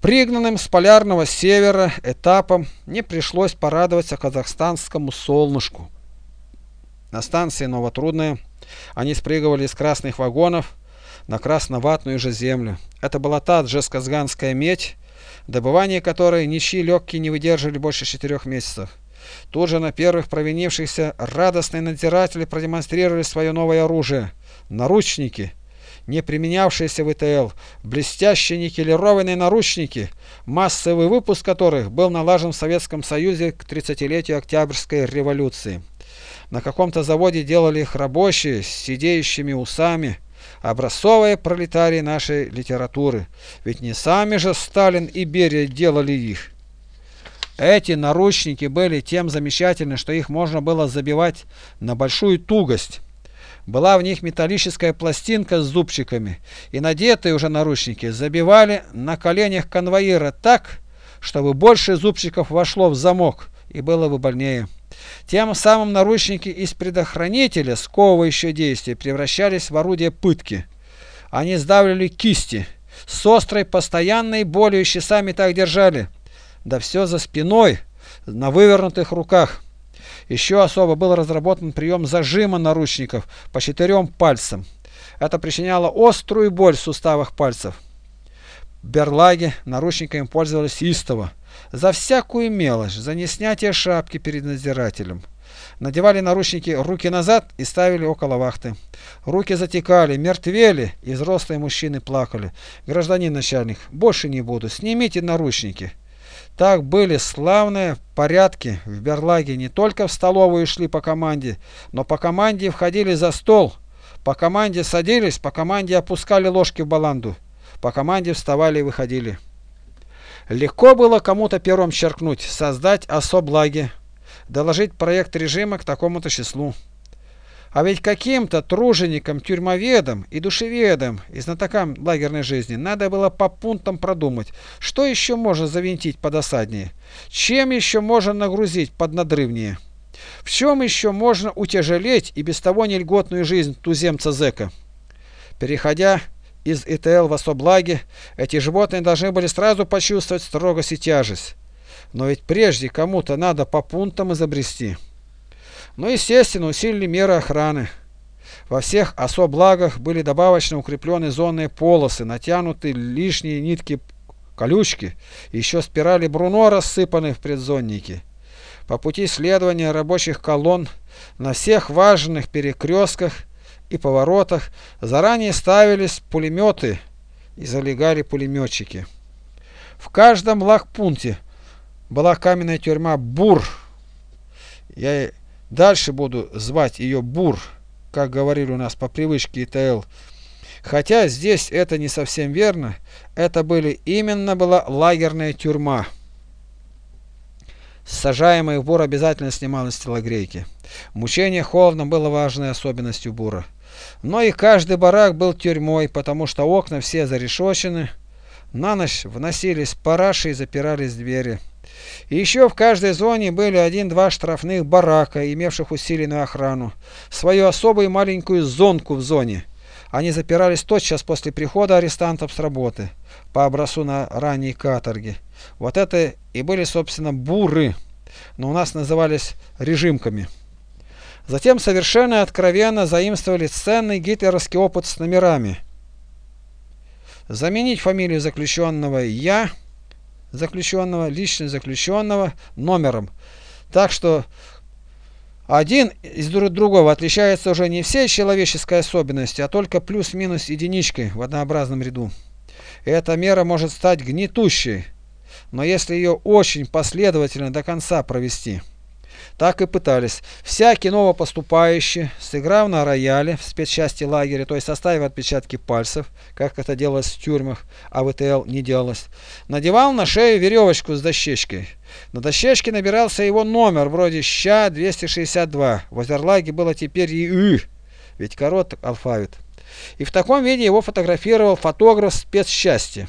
Пригнанным с полярного севера этапом не пришлось порадоваться казахстанскому солнышку. На станции Новотрудная они спрыгивали из красных вагонов на красноватную же землю. Это была та джесказганская медь, добывание которой ничьи легкие не выдерживали больше четырех месяцев. Тут же на первых провинившихся радостные надзиратели продемонстрировали свое новое оружие – наручники, не применявшиеся в ИТЛ, блестящие никелированные наручники, массовый выпуск которых был налажен в Советском Союзе к 30-летию Октябрьской революции. На каком-то заводе делали их рабочие с сидеющими усами, образцовые пролетарии нашей литературы, ведь не сами же Сталин и Берия делали их. Эти наручники были тем замечательны, что их можно было забивать на большую тугость. Была в них металлическая пластинка с зубчиками, и надетые уже наручники забивали на коленях конвоира так, чтобы больше зубчиков вошло в замок, и было бы больнее. Тем самым наручники из предохранителя, сковывающего действия, превращались в орудие пытки. Они сдавливали кисти, с острой постоянной болью часами так держали. Да все за спиной, на вывернутых руках. Еще особо был разработан прием зажима наручников по четырем пальцам. Это причиняло острую боль в суставах пальцев. В Берлаге наручниками пользовались истово. За всякую мелочь, за неснятие шапки перед надзирателем. Надевали наручники руки назад и ставили около вахты. Руки затекали, мертвели, и взрослые мужчины плакали. Гражданин начальник, больше не буду, снимите наручники. Так были славные порядки в Берлаге. Не только в столовую шли по команде, но по команде входили за стол. По команде садились, по команде опускали ложки в баланду. По команде вставали и выходили. Легко было кому-то первым черкнуть, создать особлаги, доложить проект режима к такому-то числу. А ведь каким-то труженикам, тюрьмоведам и душеведам и знатокам лагерной жизни надо было по пунктам продумать, что еще можно завинтить подосаднее, чем еще можно нагрузить поднадрывнее, в чем еще можно утяжелеть и без того нельготную жизнь туземца-зэка. Переходя из ИТЛ в Особлаге, эти животные должны были сразу почувствовать строгость и тяжесть. Но ведь прежде кому-то надо по пунктам изобрести. Ну, естественно, усилили меры охраны. Во всех особлагах были добавочно укреплены зонные полосы, натянуты лишние нитки колючки, еще спирали Бруно рассыпаны в предзоннике. По пути следования рабочих колонн на всех важных перекрестках и поворотах заранее ставились пулеметы и залегали пулеметчики. В каждом лагпункте была каменная тюрьма Бур. Я дальше буду звать ее Бур, как говорили у нас по привычке ИТЛ. Хотя здесь это не совсем верно, это были именно была лагерная тюрьма. Сажаемый в бур обязательно снималось телогрейки. Мучение холодно было важной особенностью бура. Но и каждый барак был тюрьмой, потому что окна все зарешочены. На ночь вносились параши и запирались двери. И еще в каждой зоне были один-два штрафных барака, имевших усиленную охрану, свою особую маленькую зонку в зоне. Они запирались тотчас после прихода арестантов с работы, по образцу на ранней каторге. Вот это и были, собственно, буры, но у нас назывались режимками. Затем совершенно откровенно заимствовали ценный гитлеровский опыт с номерами. Заменить фамилию заключенного «Я» заключенного, личность заключенного номером. Так что один из другого отличается уже не всей человеческой особенностью, а только плюс-минус единичкой в однообразном ряду. Эта мера может стать гнетущей, но если ее очень последовательно до конца провести. Так и пытались. Всякий новопоступающий, сыграв на рояле в спецчасти лагеря, то есть составив отпечатки пальцев, как это делалось в тюрьмах, а в ИТЛ не делалось, надевал на шею веревочку с дощечкой. На дощечке набирался его номер, вроде ща 262. В Озерлаге было теперь и «ы», ведь короток алфавит. И в таком виде его фотографировал фотограф спецчасти.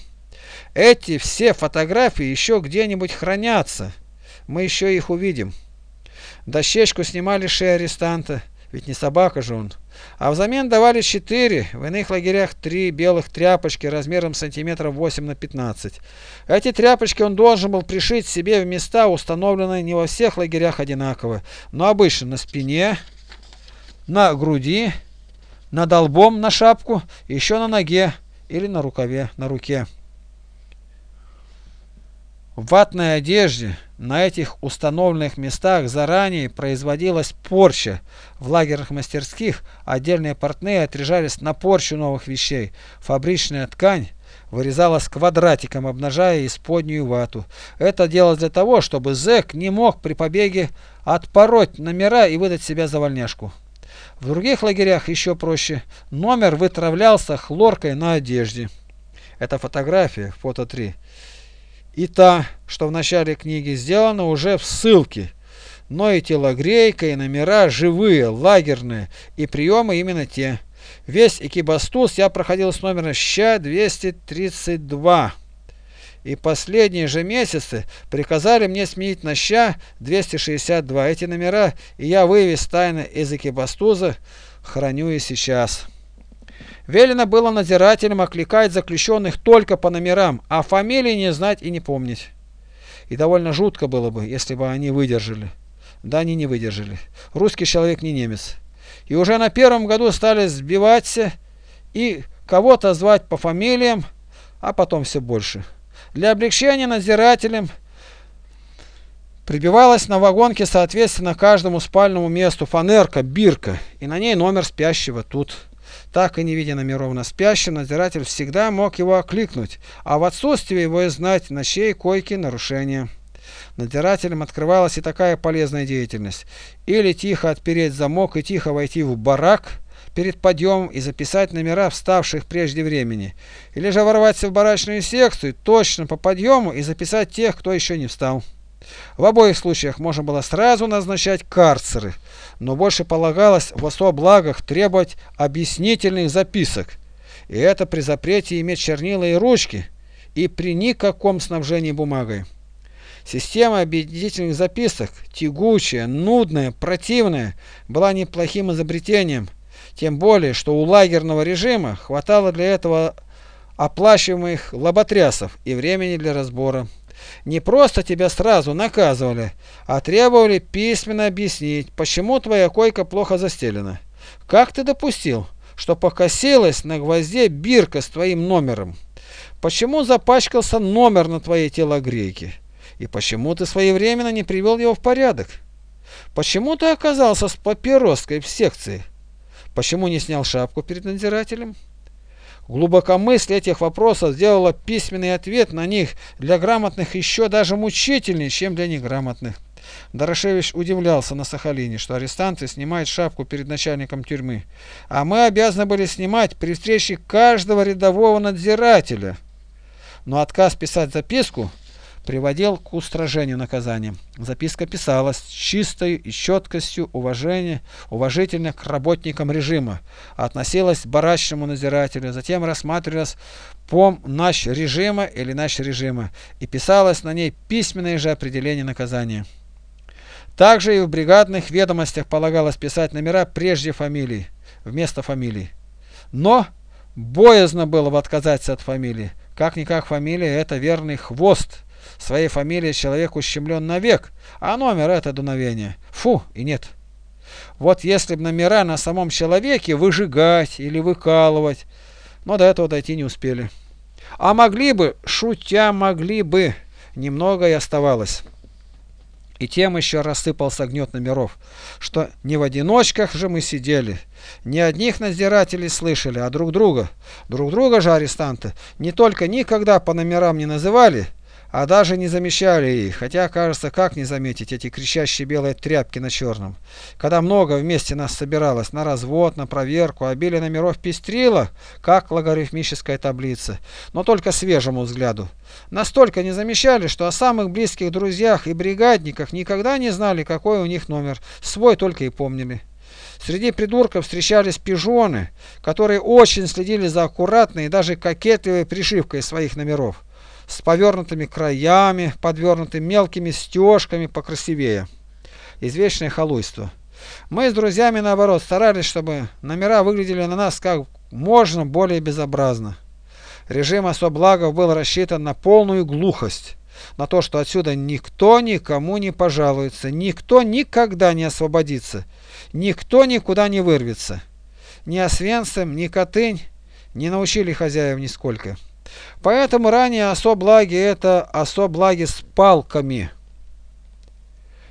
Эти все фотографии еще где-нибудь хранятся. Мы еще их увидим. Дощечку снимали шеи арестанта, ведь не собака же он. А взамен давали четыре, в иных лагерях три белых тряпочки размером сантиметров 8 на 15. Эти тряпочки он должен был пришить себе в места, установленные не во всех лагерях одинаково, но обычно на спине, на груди, над лбом на шапку, еще на ноге или на рукаве, на руке. Ватной одежде на этих установленных местах заранее производилась порча. В лагерных мастерских отдельные портные отряжались на порчу новых вещей. Фабричная ткань вырезалась квадратиком, обнажая исподнюю вату. Это делалось для того, чтобы зэк не мог при побеге отпороть номера и выдать себя за вольняшку. В других лагерях еще проще. Номер вытравлялся хлоркой на одежде. Это фотография, фото 3 и та, что в начале книги сделана уже в ссылке. Но и телогрейка, и номера живые, лагерные, и приемы именно те. Весь экибастуз я проходил с номера ЩА-232. И последние же месяцы приказали мне сменить на ЩА-262 эти номера, и я вывез тайно из экибастуза, храню и сейчас. Велено было надзирателям окликать заключенных только по номерам, а фамилии не знать и не помнить. И довольно жутко было бы, если бы они выдержали. Да, они не выдержали. Русский человек не немец. И уже на первом году стали сбиваться и кого-то звать по фамилиям, а потом все больше. Для облегчения надзирателям прибивалась на вагонке соответственно каждому спальному месту фанерка, бирка, и на ней номер спящего тут. Так и не видя номеров на спящем, надзиратель всегда мог его окликнуть, а в отсутствие его и знать, на чьей койке нарушение. Надзирателям открывалась и такая полезная деятельность. Или тихо отпереть замок и тихо войти в барак перед подъемом и записать номера вставших прежде времени. Или же ворваться в барачную секцию точно по подъему и записать тех, кто еще не встал. В обоих случаях можно было сразу назначать карцеры, но больше полагалось в особо благах требовать объяснительных записок, и это при запрете иметь чернила и ручки, и при никаком снабжении бумагой. Система объяснительных записок, тягучая, нудная, противная, была неплохим изобретением, тем более, что у лагерного режима хватало для этого оплачиваемых лоботрясов и времени для разбора. Не просто тебя сразу наказывали, а требовали письменно объяснить, почему твоя койка плохо застелена. Как ты допустил, что покосилась на гвозде бирка с твоим номером? Почему запачкался номер на твоей телогрейке? И почему ты своевременно не привел его в порядок? Почему ты оказался с папироской в секции? Почему не снял шапку перед надзирателем? Глубокомыслие этих вопросов сделало письменный ответ на них для грамотных еще даже мучительнее, чем для неграмотных. Дорошевич удивлялся на Сахалине, что арестанты снимают шапку перед начальником тюрьмы, а мы обязаны были снимать при встрече каждого рядового надзирателя. Но отказ писать записку приводил к устражению наказания. Записка писалась с чистой и четкостью уважения, уважительно к работникам режима, относилась к барачному надзирателю, затем рассматривалась пом наш режима или наш режима и писалось на ней письменное же определение наказания. Также и в бригадных ведомостях полагалось писать номера прежде фамилий, вместо фамилий. Но боязно было бы отказаться от фамилии. Как-никак фамилия – это верный хвост Своей фамилией человек ущемлен навек, а номер это дуновение. Фу и нет. Вот если бы номера на самом человеке выжигать или выкалывать, но до этого дойти не успели. А могли бы, шутя могли бы, немного и оставалось. И тем еще рассыпался гнет номеров, что не в одиночках же мы сидели, не одних надзирателей слышали, а друг друга. Друг друга же арестанты не только никогда по номерам не называли, а даже не замечали их, хотя, кажется, как не заметить эти кричащие белые тряпки на черном. Когда много вместе нас собиралось на развод, на проверку, обилие номеров пестрило, как логарифмическая таблица, но только свежему взгляду. Настолько не замечали, что о самых близких друзьях и бригадниках никогда не знали, какой у них номер, свой только и помнили. Среди придурков встречались пижоны, которые очень следили за аккуратной и даже кокетливой пришивкой своих номеров с повернутыми краями, подвернутыми мелкими стежками покрасивее. Извечное халуйство. Мы с друзьями, наоборот, старались, чтобы номера выглядели на нас как можно более безобразно. Режим особлагов был рассчитан на полную глухость, на то, что отсюда никто никому не пожалуется, никто никогда не освободится, никто никуда не вырвется. Ни Освенцим, ни Катынь не научили хозяев нисколько. Поэтому ранее особлаги это особлаги с палками.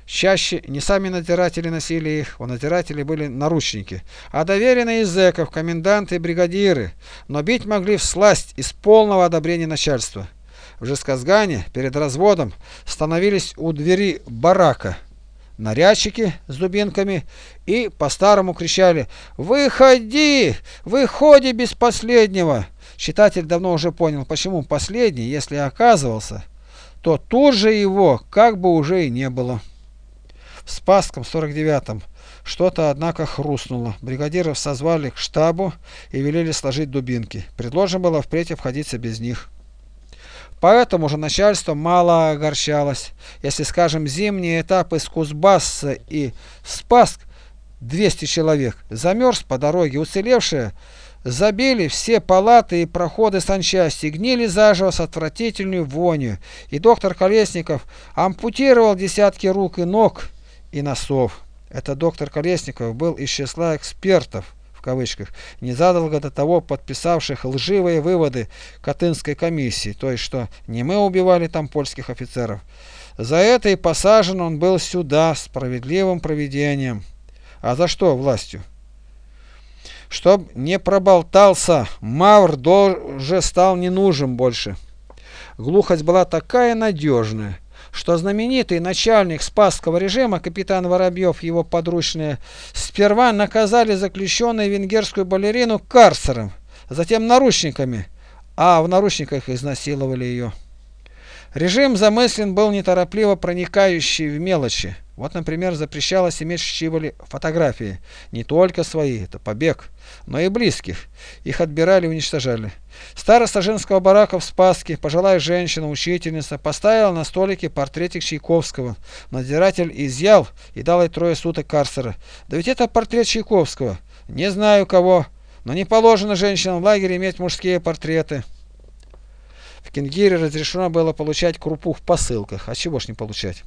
Чаще не сами надзиратели носили их, у надзирателей были наручники, а доверенные из зэков, коменданты и бригадиры, но бить могли всласть из полного одобрения начальства. В Жесказгане перед разводом становились у двери барака нарядчики с дубинками и по-старому кричали «Выходи! Выходи без последнего!» Читатель давно уже понял, почему последний, если оказывался, то тут же его как бы уже и не было. В Спасском 49-м что-то, однако, хрустнуло. Бригадиров созвали к штабу и велели сложить дубинки. Предложено было впредь обходиться без них. Поэтому же начальство мало огорчалось, если, скажем, зимний этап из Кузбасса и Спасск 200 человек замерз по дороге, уцелевшие Забили все палаты и проходы санчасти, гнили заживо с отвратительной вонью, и доктор Колесников ампутировал десятки рук и ног и носов. Это доктор Колесников был из числа экспертов, в кавычках, незадолго до того подписавших лживые выводы Катынской комиссии, то есть что не мы убивали там польских офицеров. За это и посажен он был сюда справедливым проведением. А за что властью? Чтоб не проболтался, Мавр тоже стал не нужен больше. Глухость была такая надежная, что знаменитый начальник Спасского режима, капитан Воробьев, его подручные, сперва наказали заключенную венгерскую балерину карцером, затем наручниками, а в наручниках изнасиловали ее. Режим замыслен был неторопливо проникающий в мелочи. Вот, например, запрещалось иметь в Щиволе фотографии. Не только свои, это побег, но и близких. Их отбирали и уничтожали. Староста женского барака в Спаске, пожилая женщина, учительница, поставила на столике портретик Чайковского. Надзиратель изъял и дал ей трое суток карцера. Да ведь это портрет Чайковского. Не знаю кого, но не положено женщинам в лагере иметь мужские портреты. В Кенгире разрешено было получать крупу в посылках. А чего ж не получать?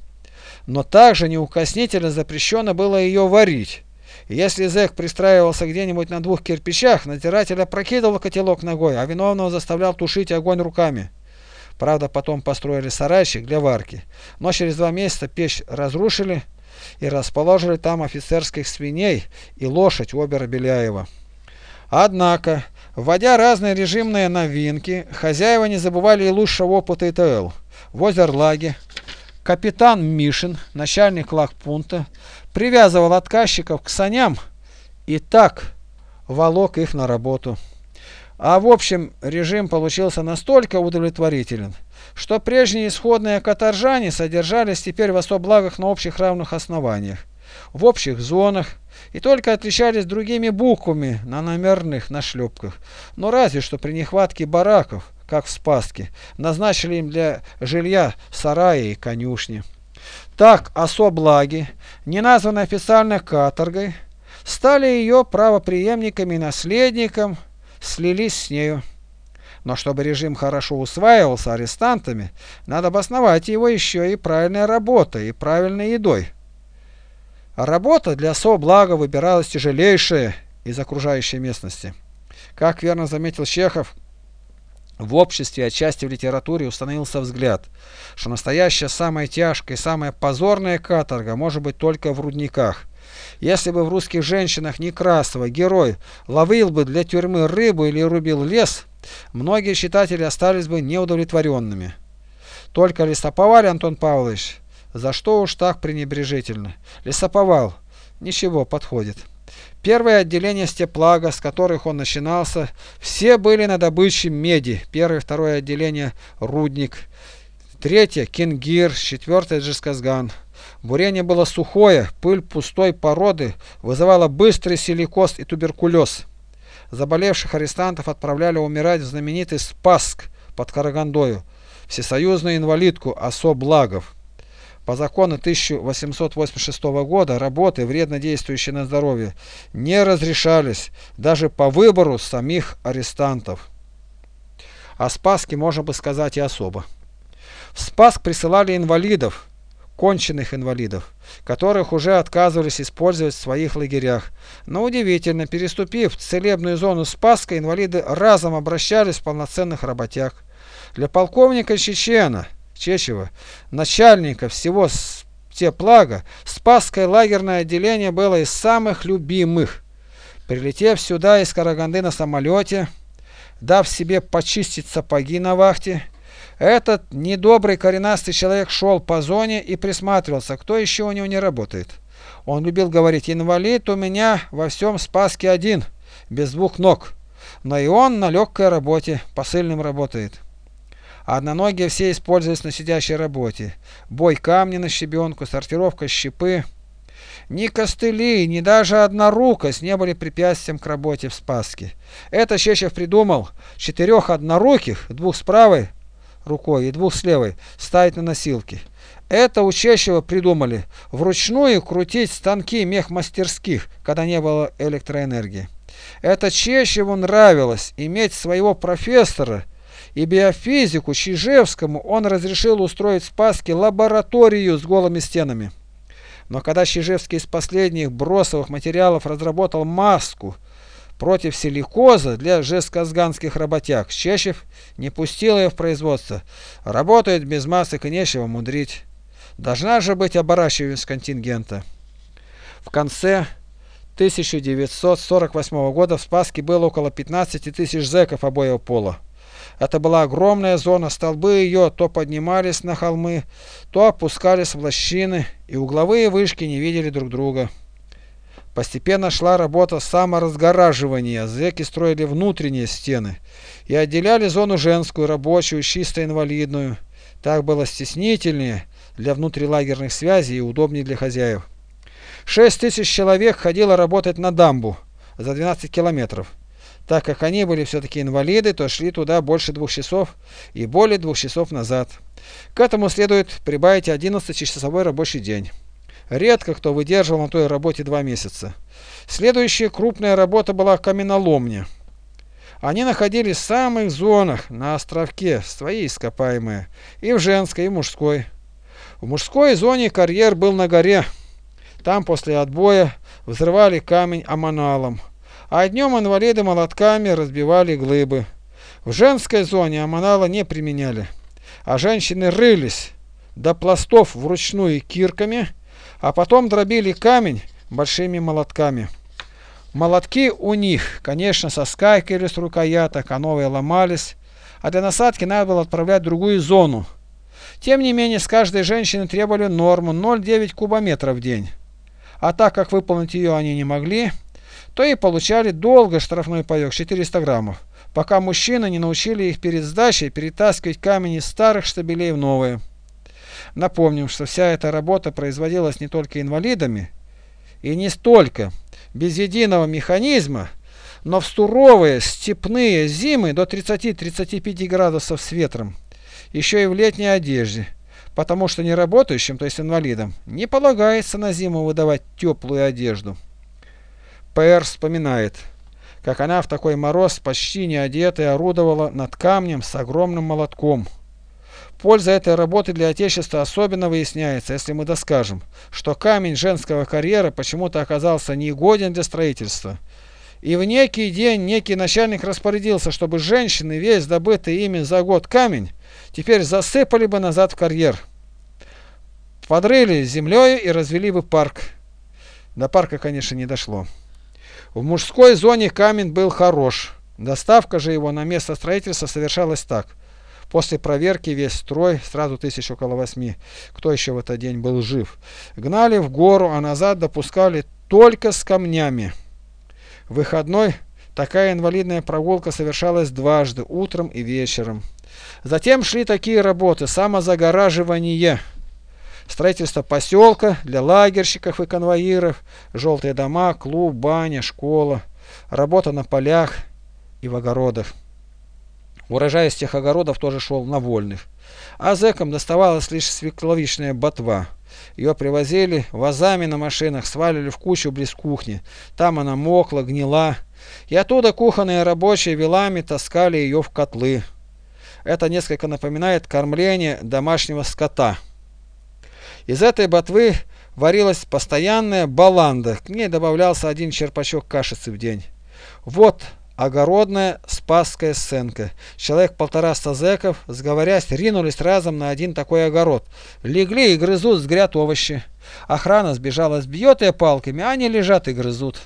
Но также неукоснительно запрещено было ее варить. Если зэк пристраивался где-нибудь на двух кирпичах, натиратель опрокидывал котелок ногой, а виновного заставлял тушить огонь руками. Правда, потом построили сарайчик для варки. Но через два месяца печь разрушили и расположили там офицерских свиней и лошадь Обера Беляева. Однако, вводя разные режимные новинки, хозяева не забывали и лучшего опыта ИТЛ. В Озерлаге Капитан Мишин, начальник лагпункта, привязывал отказчиков к саням и так волок их на работу. А в общем, режим получился настолько удовлетворителен, что прежние исходные каторжане содержались теперь в особлагах на общих равных основаниях, в общих зонах и только отличались другими буквами на номерных нашлепках, но разве что при нехватке бараков – как в Спаске, назначили им для жилья сараи и конюшни. Так особлаги, не названные официально каторгой, стали ее правоприемниками и наследником, слились с нею. Но чтобы режим хорошо усваивался арестантами, надо обосновать его еще и правильной работой, и правильной едой. работа для соблага выбиралась тяжелейшая из окружающей местности. Как верно заметил Чехов, в обществе, отчасти в литературе установился взгляд, что настоящая самая тяжкая и самая позорная каторга может быть только в рудниках. Если бы в русских женщинах Некрасова герой ловил бы для тюрьмы рыбу или рубил лес, многие читатели остались бы неудовлетворенными. Только лесоповали, Антон Павлович, за что уж так пренебрежительно? Лесоповал. Ничего, подходит. Первое отделение степлага, с которых он начинался, все были на добыче меди. Первое, второе отделение – рудник. Третье – кингир, четвертое – джисказган. Бурение было сухое, пыль пустой породы вызывала быстрый силикоз и туберкулез. Заболевших арестантов отправляли умирать в знаменитый Спасск под Карагандою, всесоюзную инвалидку Осо Благов. По закону 1886 года работы, вредно действующие на здоровье, не разрешались даже по выбору самих арестантов. О Спаске можно бы сказать и особо. В Спаск присылали инвалидов, конченных инвалидов, которых уже отказывались использовать в своих лагерях. Но удивительно, переступив целебную зону Спаска, инвалиды разом обращались в полноценных работяг. Для полковника Чечена, Чечева, начальника всего теплага, Спасское лагерное отделение было из самых любимых. Прилетев сюда из Караганды на самолете, дав себе почистить сапоги на вахте, этот недобрый коренастый человек шел по зоне и присматривался, кто еще у него не работает. Он любил говорить, инвалид у меня во всем Спаске один, без двух ног. Но и он на легкой работе, посыльным работает. А одноногие все используются на сидящей работе. Бой камня на щебенку, сортировка щепы. Ни костыли, ни даже однорукость не были препятствием к работе в Спаске. Это Чечев придумал четырех одноруких, двух с правой, рукой и двух с левой ставить на носилки. Это у Чещева придумали вручную крутить станки мехмастерских, когда не было электроэнергии. Это Чещеву нравилось иметь своего профессора, и биофизику Чижевскому он разрешил устроить в Спаске лабораторию с голыми стенами. Но когда Чижевский из последних бросовых материалов разработал маску, против силикоза для жесказганских работяг. Чещев не пустил ее в производство. Работает без масок и нечего мудрить. Должна же быть оборачиваемость контингента. В конце 1948 года в Спаске было около 15 тысяч зэков обоего пола. Это была огромная зона, столбы ее то поднимались на холмы, то опускались в лощины, и угловые вышки не видели друг друга. Постепенно шла работа саморазгораживания, зэки строили внутренние стены и отделяли зону женскую, рабочую, чисто инвалидную. Так было стеснительнее для внутрилагерных связей и удобнее для хозяев. Шесть тысяч человек ходило работать на дамбу за 12 километров. Так как они были все-таки инвалиды, то шли туда больше двух часов и более двух часов назад. К этому следует прибавить 11-часовой рабочий день. Редко кто выдерживал на той работе два месяца. Следующая крупная работа была каменоломня. Они находились в самых зонах на островке, свои ископаемые, и в женской, и в мужской. В мужской зоне карьер был на горе. Там после отбоя взрывали камень аманалом, а днем инвалиды молотками разбивали глыбы. В женской зоне аманала не применяли, а женщины рылись до пластов вручную кирками а потом дробили камень большими молотками. Молотки у них, конечно, со скайкой или с рукояток, а новые ломались, а для насадки надо было отправлять в другую зону. Тем не менее, с каждой женщины требовали норму 0,9 кубометров в день. А так как выполнить ее они не могли, то и получали долго штрафной паек 400 граммов, пока мужчины не научили их перед сдачей перетаскивать камень из старых штабелей в новые. Напомним, что вся эта работа производилась не только инвалидами, и не столько, без единого механизма, но в суровые степные зимы до 30-35 градусов с ветром, еще и в летней одежде, потому что неработающим, то есть инвалидам, не полагается на зиму выдавать теплую одежду. П.Р. вспоминает, как она в такой мороз почти не одетая орудовала над камнем с огромным молотком – Польза этой работы для Отечества особенно выясняется, если мы доскажем, что камень женского карьера почему-то оказался негоден для строительства. И в некий день некий начальник распорядился, чтобы женщины весь добытый ими за год камень теперь засыпали бы назад в карьер. Подрыли землей и развели бы парк. До парка, конечно, не дошло. В мужской зоне камень был хорош. Доставка же его на место строительства совершалась так. После проверки весь строй, сразу тысяч около восьми, кто еще в этот день был жив, гнали в гору, а назад допускали только с камнями. В выходной такая инвалидная прогулка совершалась дважды, утром и вечером. Затем шли такие работы, самозагораживание, строительство поселка для лагерщиков и конвоиров, желтые дома, клуб, баня, школа, работа на полях и в огородах. Урожай из тех огородов тоже шел на вольных. А зэкам доставалась лишь свекловичная ботва. Ее привозили вазами на машинах, свалили в кучу близ кухни. Там она мокла, гнила. И оттуда кухонные рабочие вилами таскали ее в котлы. Это несколько напоминает кормление домашнего скота. Из этой ботвы варилась постоянная баланда, к ней добавлялся один черпачок кашицы в день. Вот огородная спасская сценка. Человек полтораста зэков, сговорясь, ринулись разом на один такой огород. Легли и грызут, сгрят овощи. Охрана сбежалась, бьет ее палками, а они лежат и грызут.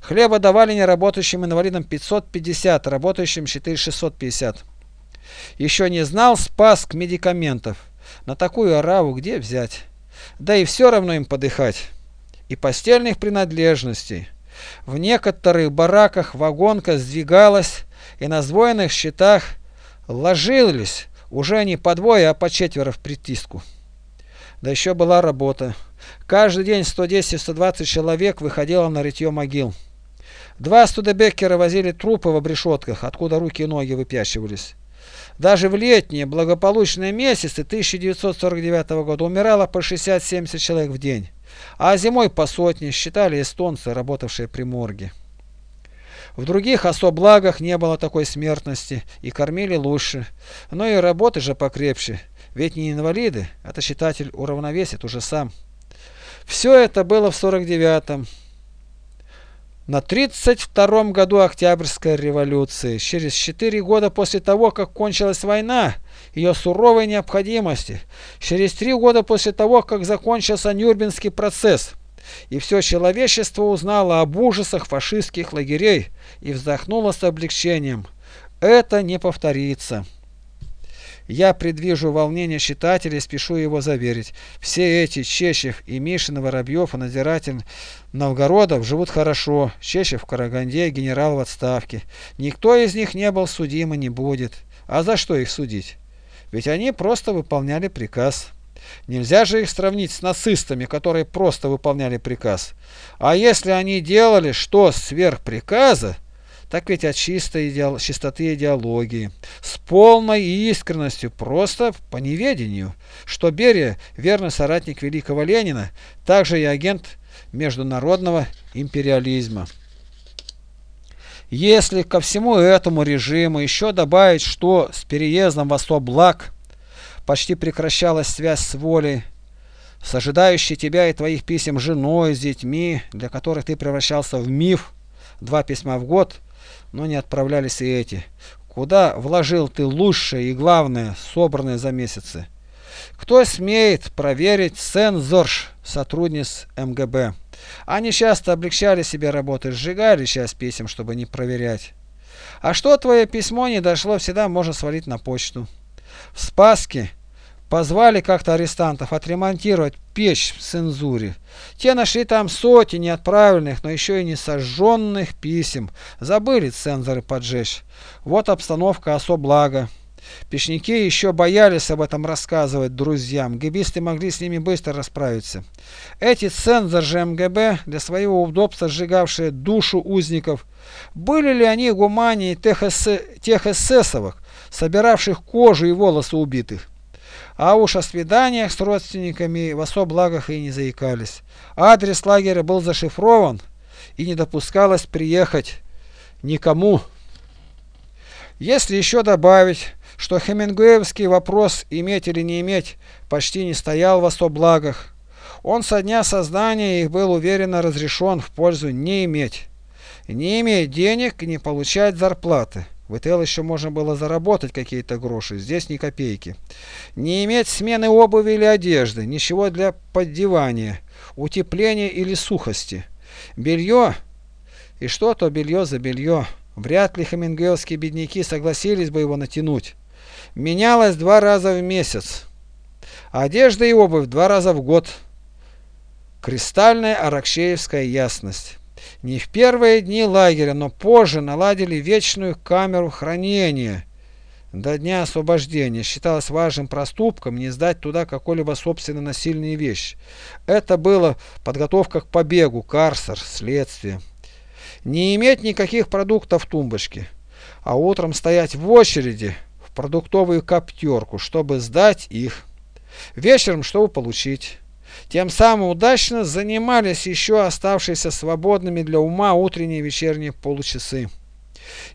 Хлеба давали неработающим инвалидам 550, работающим 4650. Еще не знал Спаск медикаментов. На такую ораву где взять? Да и все равно им подыхать. И постельных принадлежностей. В некоторых бараках вагонка сдвигалась, и на сдвоенных щитах ложились уже не по двое, а по четверо в притиску. Да еще была работа. Каждый день 110-120 человек выходило на рытье могил. Два студебеккера возили трупы в обрешетках, откуда руки и ноги выпячивались. Даже в летние благополучные месяцы 1949 года умирало по 60-70 человек в день а зимой по сотне считали эстонцы, работавшие при морге. В других особлагах не было такой смертности и кормили лучше, но и работы же покрепче, ведь не инвалиды, это считатель уравновесит уже сам. Все это было в 49-м. На 32-м году Октябрьской революции, через 4 года после того, как кончилась война, ее суровой необходимости, через три года после того, как закончился Нюрнбергский процесс, и все человечество узнало об ужасах фашистских лагерей и вздохнуло с облегчением. Это не повторится. Я предвижу волнение читателей, спешу его заверить. Все эти Чечев и Мишин, Воробьев и надзиратель Новгородов живут хорошо. Чечев в Караганде, генерал в отставке. Никто из них не был судим и не будет. А за что их судить? Ведь они просто выполняли приказ. Нельзя же их сравнить с нацистами, которые просто выполняли приказ. А если они делали что сверх приказа, так ведь от чистой идеал... чистоты идеологии, с полной искренностью, просто по неведению, что Берия, верный соратник великого Ленина, также и агент международного империализма. Если ко всему этому режиму еще добавить, что с переездом в Особлак почти прекращалась связь с волей, с ожидающей тебя и твоих писем женой, с детьми, для которых ты превращался в миф, два письма в год, но не отправлялись и эти. Куда вложил ты лучшее и главное, собранное за месяцы? Кто смеет проверить цензорш сотрудниц МГБ? Они часто облегчали себе работы, сжигали часть писем, чтобы не проверять. А что твое письмо не дошло, всегда можно свалить на почту. В Спаске позвали как-то арестантов отремонтировать печь в цензуре. Те нашли там сотни неотправленных, но еще и не сожженных писем. Забыли цензоры поджечь. Вот обстановка особлага. Печники еще боялись об этом рассказывать друзьям, ГБисты могли с ними быстро расправиться. Эти цензоры МГБ, для своего удобства сжигавшие душу узников, были ли они гумании тех, эсэ, тех эсэсовых, собиравших кожу и волосы убитых? А уж о свиданиях с родственниками в особлагах и не заикались. Адрес лагеря был зашифрован и не допускалось приехать никому. Если еще добавить, что Хемингуэевский вопрос «иметь или не иметь» почти не стоял в особлагах. Он со дня создания их был уверенно разрешен в пользу «не иметь». Не иметь денег и не получать зарплаты. В ИТЛ еще можно было заработать какие-то гроши, здесь ни копейки. Не иметь смены обуви или одежды, ничего для поддевания, утепления или сухости. Белье, и что то белье за белье. Вряд ли хемингуэлские бедняки согласились бы его натянуть. менялась два раза в месяц. Одежда и обувь два раза в год. Кристальная аракшеевская ясность. Не в первые дни лагеря, но позже наладили вечную камеру хранения. До дня освобождения считалось важным проступком не сдать туда какой-либо собственно насильные вещи. Это было подготовка к побегу, карцер, следствие. Не иметь никаких продуктов в тумбочке, а утром стоять в очереди в продуктовую коптерку, чтобы сдать их. Вечером, чтобы получить. Тем самым удачно занимались еще оставшиеся свободными для ума утренние и вечерние получасы.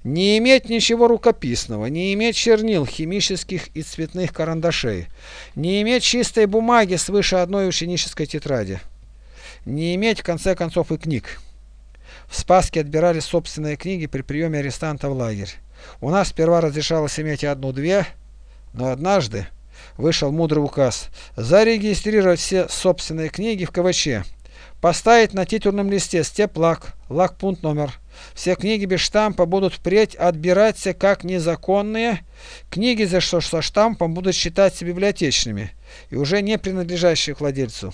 Не иметь ничего рукописного, не иметь чернил, химических и цветных карандашей, не иметь чистой бумаги свыше одной ученической тетради, не иметь в конце концов и книг. В Спаске отбирали собственные книги при приеме арестанта в лагерь. У нас сперва разрешалось иметь одну-две, но однажды вышел мудрый указ зарегистрировать все собственные книги в КВЧ, поставить на титульном листе степлак, лакпункт номер. Все книги без штампа будут впредь отбираться как незаконные, книги за что со штампом будут считаться библиотечными и уже не принадлежащие владельцу.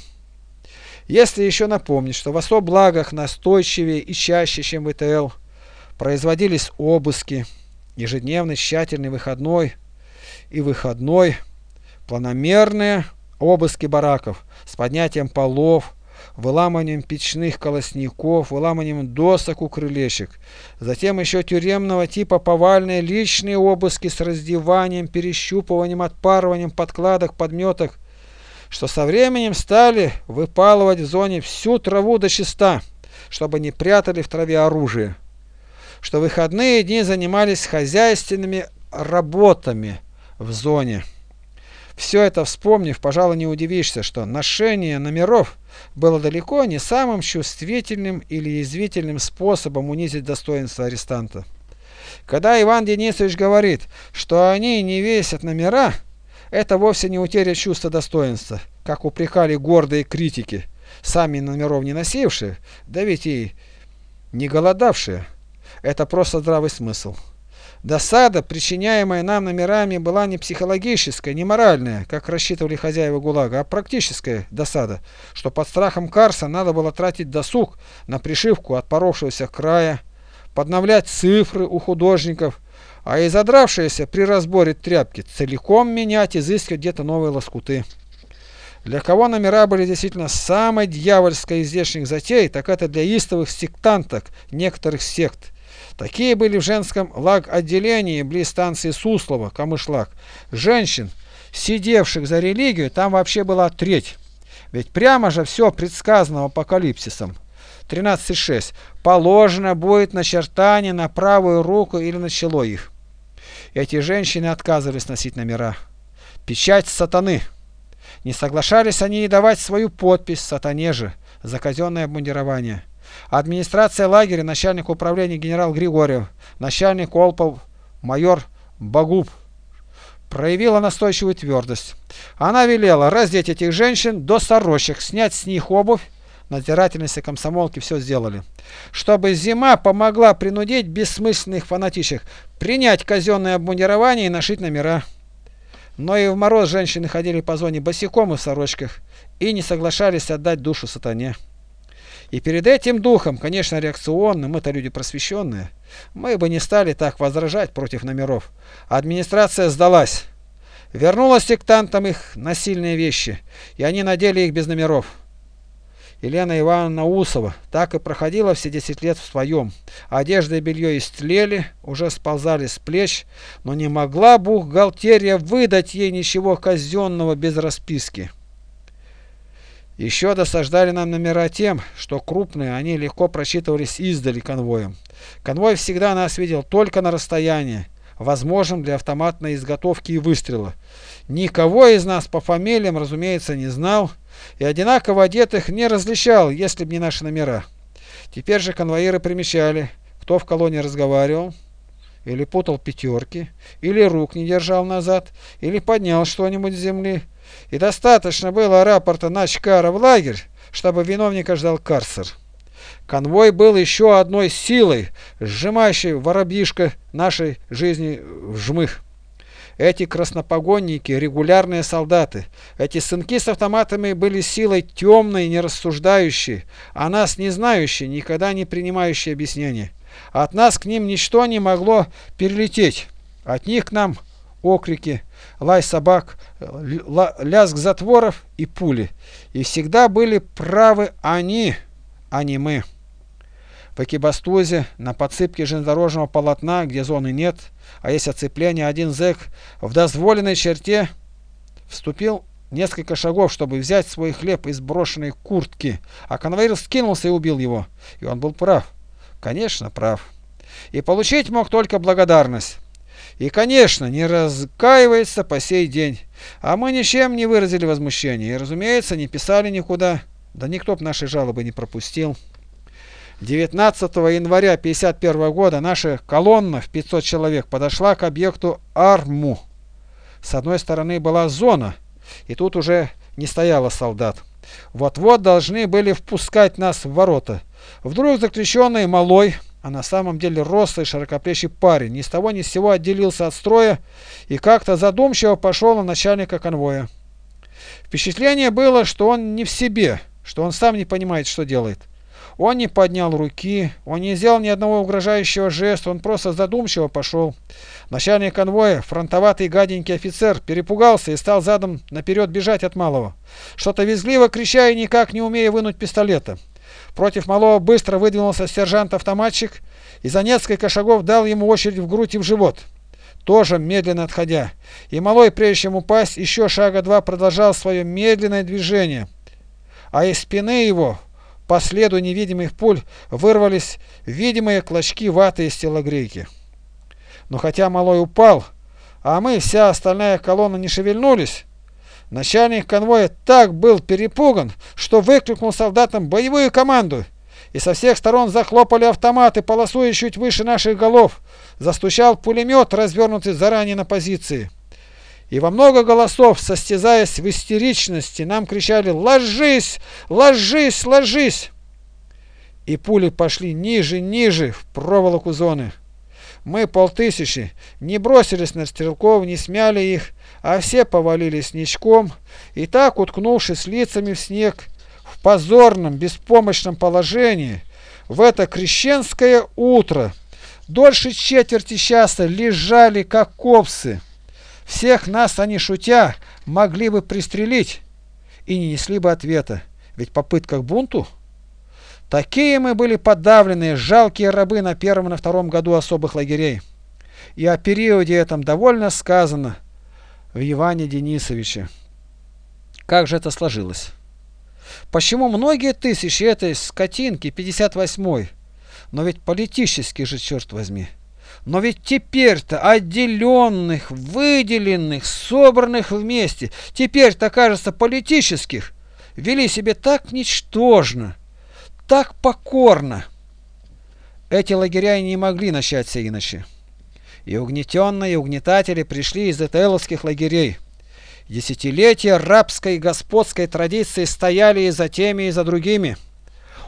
Если еще напомнить, что в особ благах настойчивее и чаще, чем в ИТЛ, производились обыски, ежедневный тщательный выходной и выходной, планомерные обыски бараков с поднятием полов, выламыванием печных колосников, выламыванием досок у крылечек. Затем еще тюремного типа повальные личные обыски с раздеванием, перещупыванием, отпарыванием подкладок, подметок, что со временем стали выпалывать в зоне всю траву до чиста, чтобы не прятали в траве оружие. Что выходные дни занимались хозяйственными работами в зоне. Все это вспомнив, пожалуй, не удивишься, что ношение номеров было далеко не самым чувствительным или язвительным способом унизить достоинство арестанта. Когда Иван Денисович говорит, что они не весят номера, это вовсе не утеря чувства достоинства, как упрекали гордые критики, сами номеров не носившие, да ведь и не голодавшие. Это просто здравый смысл. Досада, причиняемая нам номерами, была не психологическая, не моральная, как рассчитывали хозяева ГУЛАГа, а практическая досада, что под страхом Карса надо было тратить досуг на пришивку отпоровшегося края, подновлять цифры у художников, а и задравшиеся при разборе тряпки целиком менять, изыскивать где-то новые лоскуты. Для кого номера были действительно самой дьявольской из здешних затей, так это для истовых сектанток некоторых сект, Такие были в женском лаг-отделении близ станции Суслова, Камышлак. Женщин, сидевших за религию, там вообще была треть. Ведь прямо же все предсказано апокалипсисом. 13.6. Положено будет начертание на правую руку или на чело их. Эти женщины отказывались носить номера. Печать сатаны. Не соглашались они и давать свою подпись сатане же за казенное обмундирование. Администрация лагеря, начальник управления генерал Григорьев, начальник Олпов, майор Багуб проявила настойчивую твердость. Она велела раздеть этих женщин до сорочек, снять с них обувь, надзирательницы комсомолки все сделали. Чтобы зима помогла принудить бессмысленных фанатичек принять казенное обмундирование и нашить номера. Но и в мороз женщины ходили по зоне босиком и в сорочках и не соглашались отдать душу сатане. И перед этим духом, конечно, реакционным, это люди просвещенные, мы бы не стали так возражать против номеров. Администрация сдалась. Вернула сектантам их насильные вещи, и они надели их без номеров. Елена Ивановна Усова так и проходила все 10 лет в своем. Одежда и белье истлели, уже сползали с плеч, но не могла бухгалтерия выдать ей ничего казенного без расписки. Еще досаждали нам номера тем, что крупные они легко просчитывались издали конвоем. Конвой всегда нас видел только на расстоянии, возможным для автоматной изготовки и выстрела. Никого из нас по фамилиям, разумеется, не знал и одинаково одетых не различал, если бы не наши номера. Теперь же конвоиры примечали, кто в колонии разговаривал, или путал пятерки, или рук не держал назад, или поднял что-нибудь с земли, и достаточно было рапорта Начкара в лагерь, чтобы виновника ждал карцер. Конвой был еще одной силой, сжимающей воробьишко нашей жизни в жмых. Эти краснопогонники – регулярные солдаты. Эти сынки с автоматами были силой темной, нерассуждающей, а нас не знающей, никогда не принимающей объяснения. От нас к ним ничто не могло перелететь. От них к нам окрики, лай собак, лязг затворов и пули. И всегда были правы они, а не мы. По Кибастузе, на подсыпке железнодорожного полотна, где зоны нет, а есть оцепление, один зэк в дозволенной черте вступил несколько шагов, чтобы взять свой хлеб из брошенной куртки, а конвоир скинулся и убил его. И он был прав. Конечно, прав. И получить мог только благодарность. И, конечно, не раскаивается по сей день. А мы ничем не выразили возмущения. И, разумеется, не писали никуда. Да никто б наши жалобы не пропустил. 19 января 1951 года наша колонна в 500 человек подошла к объекту Арму. С одной стороны была зона, и тут уже не стояло солдат. Вот-вот должны были впускать нас в ворота. Вдруг заключенный малой, а на самом деле рослый широкоплечий парень, ни с того ни с сего отделился от строя и как-то задумчиво пошел на начальника конвоя. Впечатление было, что он не в себе, что он сам не понимает, что делает. Он не поднял руки, он не сделал ни одного угрожающего жеста, он просто задумчиво пошел. Начальник конвоя, фронтоватый гаденький офицер, перепугался и стал задом наперед бежать от малого. Что-то визгливо крича и никак не умея вынуть пистолета. Против малого быстро выдвинулся сержант-автоматчик и за несколько шагов дал ему очередь в грудь и в живот. Тоже медленно отходя. И малой, прежде чем упасть, еще шага два продолжал свое медленное движение. А из спины его по следу невидимых пуль вырвались видимые клочки ваты из телогрейки. Но хотя малой упал, а мы, вся остальная колонна, не шевельнулись, начальник конвоя так был перепуган, что выкрикнул солдатам боевую команду, и со всех сторон захлопали автоматы, полосуя чуть выше наших голов. Застучал пулемет, развернутый заранее на позиции. И во много голосов, состязаясь в истеричности, нам кричали «Ложись! Ложись! Ложись!» И пули пошли ниже, ниже, в проволоку зоны. Мы, полтысячи, не бросились на стрелков, не смяли их, а все повалились ничком, и так, уткнувшись лицами в снег, в позорном, беспомощном положении, в это крещенское утро, дольше четверти часа лежали, как копсы. Всех нас они, шутя, могли бы пристрелить и не несли бы ответа. Ведь попытка к бунту... Такие мы были подавленные, жалкие рабы на первом и на втором году особых лагерей. И о периоде этом довольно сказано в Иване Денисовиче. Как же это сложилось? Почему многие тысячи этой скотинки 58-й? Но ведь политически же, черт возьми. Но ведь теперь-то отделенных, выделенных, собранных вместе, теперь-то, кажется, политических, вели себе так ничтожно, так покорно. Эти лагеря не могли начаться иначе. И угнетенные угнетатели пришли из этеловских лагерей. Десятилетия рабской господской традиции стояли и за теми, и за другими.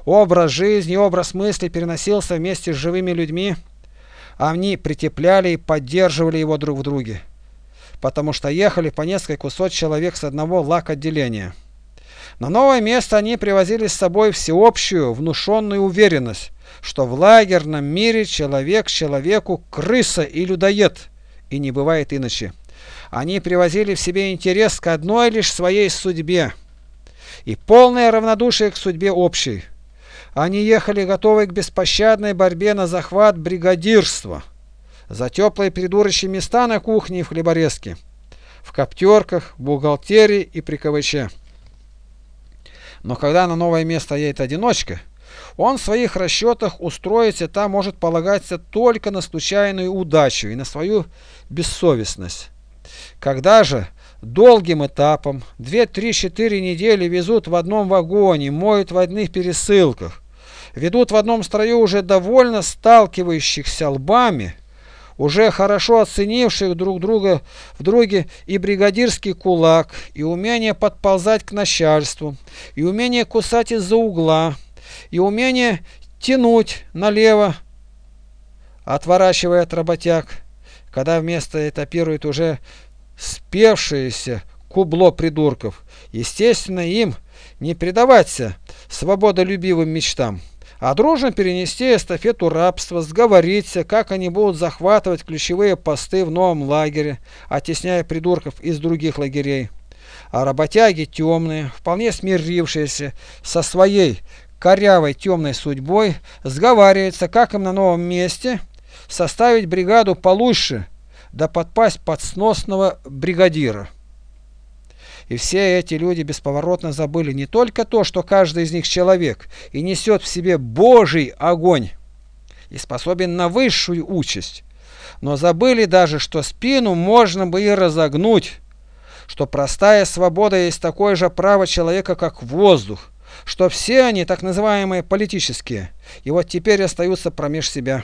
Образ жизни, образ мысли переносился вместе с живыми людьми. Они притепляли и поддерживали его друг в друге, потому что ехали по несколько сот человек с одного лак-отделения. На новое место они привозили с собой всеобщую внушенную уверенность, что в лагерном мире человек человеку крыса и людоед, и не бывает иначе. Они привозили в себе интерес к одной лишь своей судьбе и полное равнодушие к судьбе общей. Они ехали готовые к беспощадной борьбе на захват бригадирства, за теплые придурочные места на кухне и в хлеборезке, в коптерках, бухгалтерии и при КВЧ. Но когда на новое место едет одиночка, он в своих расчетах устроиться там может полагаться только на случайную удачу и на свою бессовестность. Когда же долгим этапом 2-3-4 недели везут в одном вагоне, моют в одних пересылках, ведут в одном строю уже довольно сталкивающихся лбами, уже хорошо оценивших друг друга в друге и бригадирский кулак, и умение подползать к начальству, и умение кусать из-за угла, и умение тянуть налево, отворачивая от работяг, когда вместо этапирует уже спевшееся кубло придурков. Естественно, им не предаваться свободолюбивым мечтам, а дружно перенести эстафету рабства, сговориться, как они будут захватывать ключевые посты в новом лагере, оттесняя придурков из других лагерей. А работяги темные, вполне смирившиеся со своей корявой темной судьбой, сговариваются, как им на новом месте составить бригаду получше, да подпасть под сносного бригадира. И все эти люди бесповоротно забыли не только то, что каждый из них человек и несет в себе Божий огонь и способен на высшую участь, но забыли даже, что спину можно бы и разогнуть, что простая свобода есть такое же право человека, как воздух, что все они, так называемые политические, и вот теперь остаются промеж себя.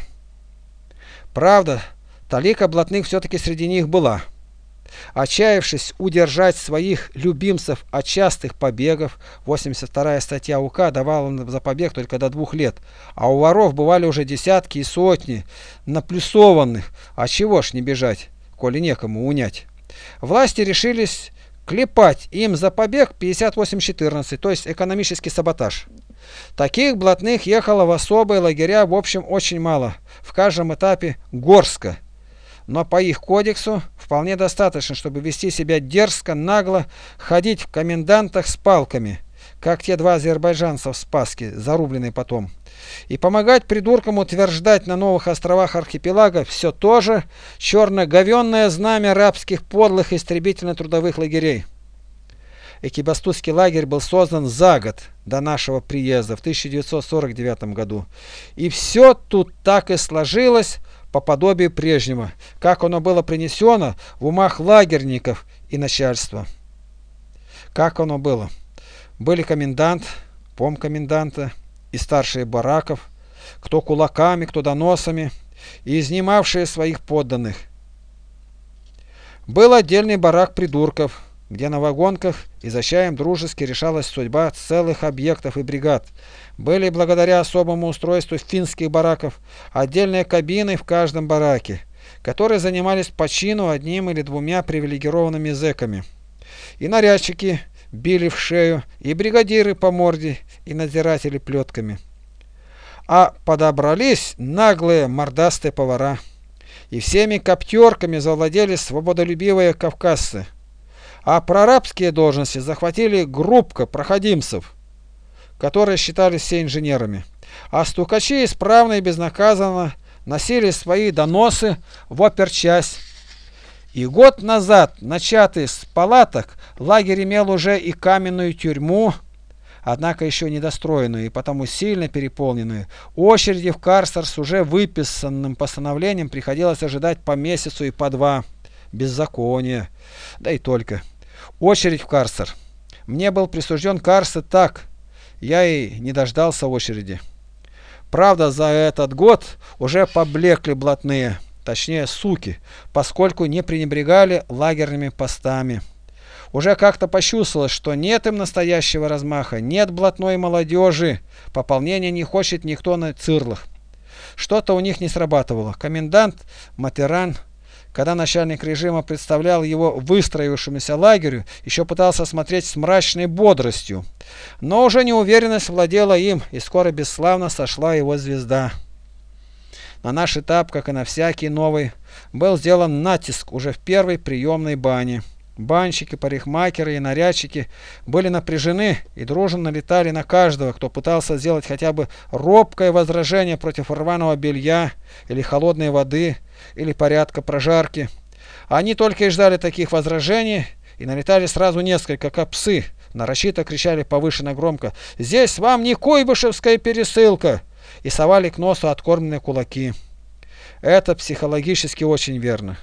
Правда, талика блатных все-таки среди них была. Отчаявшись удержать своих любимцев от частых побегов, 82 статья УК давала за побег только до двух лет, а у воров бывали уже десятки и сотни наплюсованных, а чего ж не бежать, коли некому унять. Власти решились клепать им за побег 58-14, то есть экономический саботаж. Таких блатных ехало в особые лагеря в общем очень мало, в каждом этапе горско. Но по их кодексу вполне достаточно, чтобы вести себя дерзко, нагло, ходить в комендантах с палками, как те два азербайджанца в Спаске, зарубленные потом, и помогать придуркам утверждать на новых островах архипелага все то же черно-говенное знамя рабских подлых истребительно-трудовых лагерей. Экибастузский лагерь был создан за год до нашего приезда в 1949 году. И все тут так и сложилось, по подобию прежнего, как оно было принесено в умах лагерников и начальства. Как оно было? Были комендант, помкоменданта и старшие бараков, кто кулаками, кто доносами, и изнимавшие своих подданных. Был отдельный барак придурков, где на вагонках и за чаем дружески решалась судьба целых объектов и бригад. Были благодаря особому устройству финских бараков отдельные кабины в каждом бараке, которые занимались по чину одним или двумя привилегированными зэками. И нарядчики били в шею, и бригадиры по морде, и надзиратели плетками. А подобрались наглые мордастые повара. И всеми коптерками завладели свободолюбивые кавказцы а прорабские должности захватили группка проходимцев, которые считались все инженерами, а стукачи исправно и безнаказанно носили свои доносы в оперчасть. И год назад, начатый с палаток, лагерь имел уже и каменную тюрьму, однако еще недостроенную и потому сильно переполненную. Очереди в карцер с уже выписанным постановлением приходилось ожидать по месяцу и по два. Беззаконие. Да и только. Очередь в карцер. Мне был присужден карцер так, я и не дождался очереди. Правда, за этот год уже поблекли блатные, точнее суки, поскольку не пренебрегали лагерными постами. Уже как-то почувствовалось, что нет им настоящего размаха, нет блатной молодежи, пополнения не хочет никто на цирлах. Что-то у них не срабатывало. Комендант, матеран, когда начальник режима представлял его выстроившемуся лагерю, еще пытался смотреть с мрачной бодростью. Но уже неуверенность владела им, и скоро бесславно сошла его звезда. На наш этап, как и на всякий новый, был сделан натиск уже в первой приемной бане. Банщики, парикмахеры и нарядчики были напряжены и дружно налетали на каждого, кто пытался сделать хотя бы робкое возражение против рваного белья или холодной воды, или порядка прожарки. Они только и ждали таких возражений и налетали сразу несколько, как псы. Нарочито кричали повышенно громко «Здесь вам не Куйбышевская пересылка!» и совали к носу откормленные кулаки. Это психологически очень верно.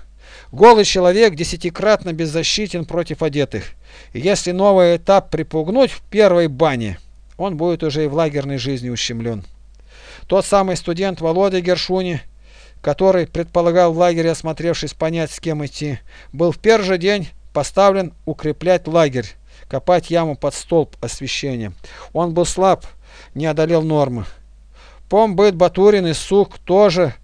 Голый человек десятикратно беззащитен против одетых. И если новый этап припугнуть в первой бане, он будет уже и в лагерной жизни ущемлен. Тот самый студент Володя Гершуни который предполагал в лагере, осмотревшись понять, с кем идти, был в первый же день поставлен укреплять лагерь, копать яму под столб освещения. Он был слаб, не одолел нормы. Помбыт Батурин и Сук тоже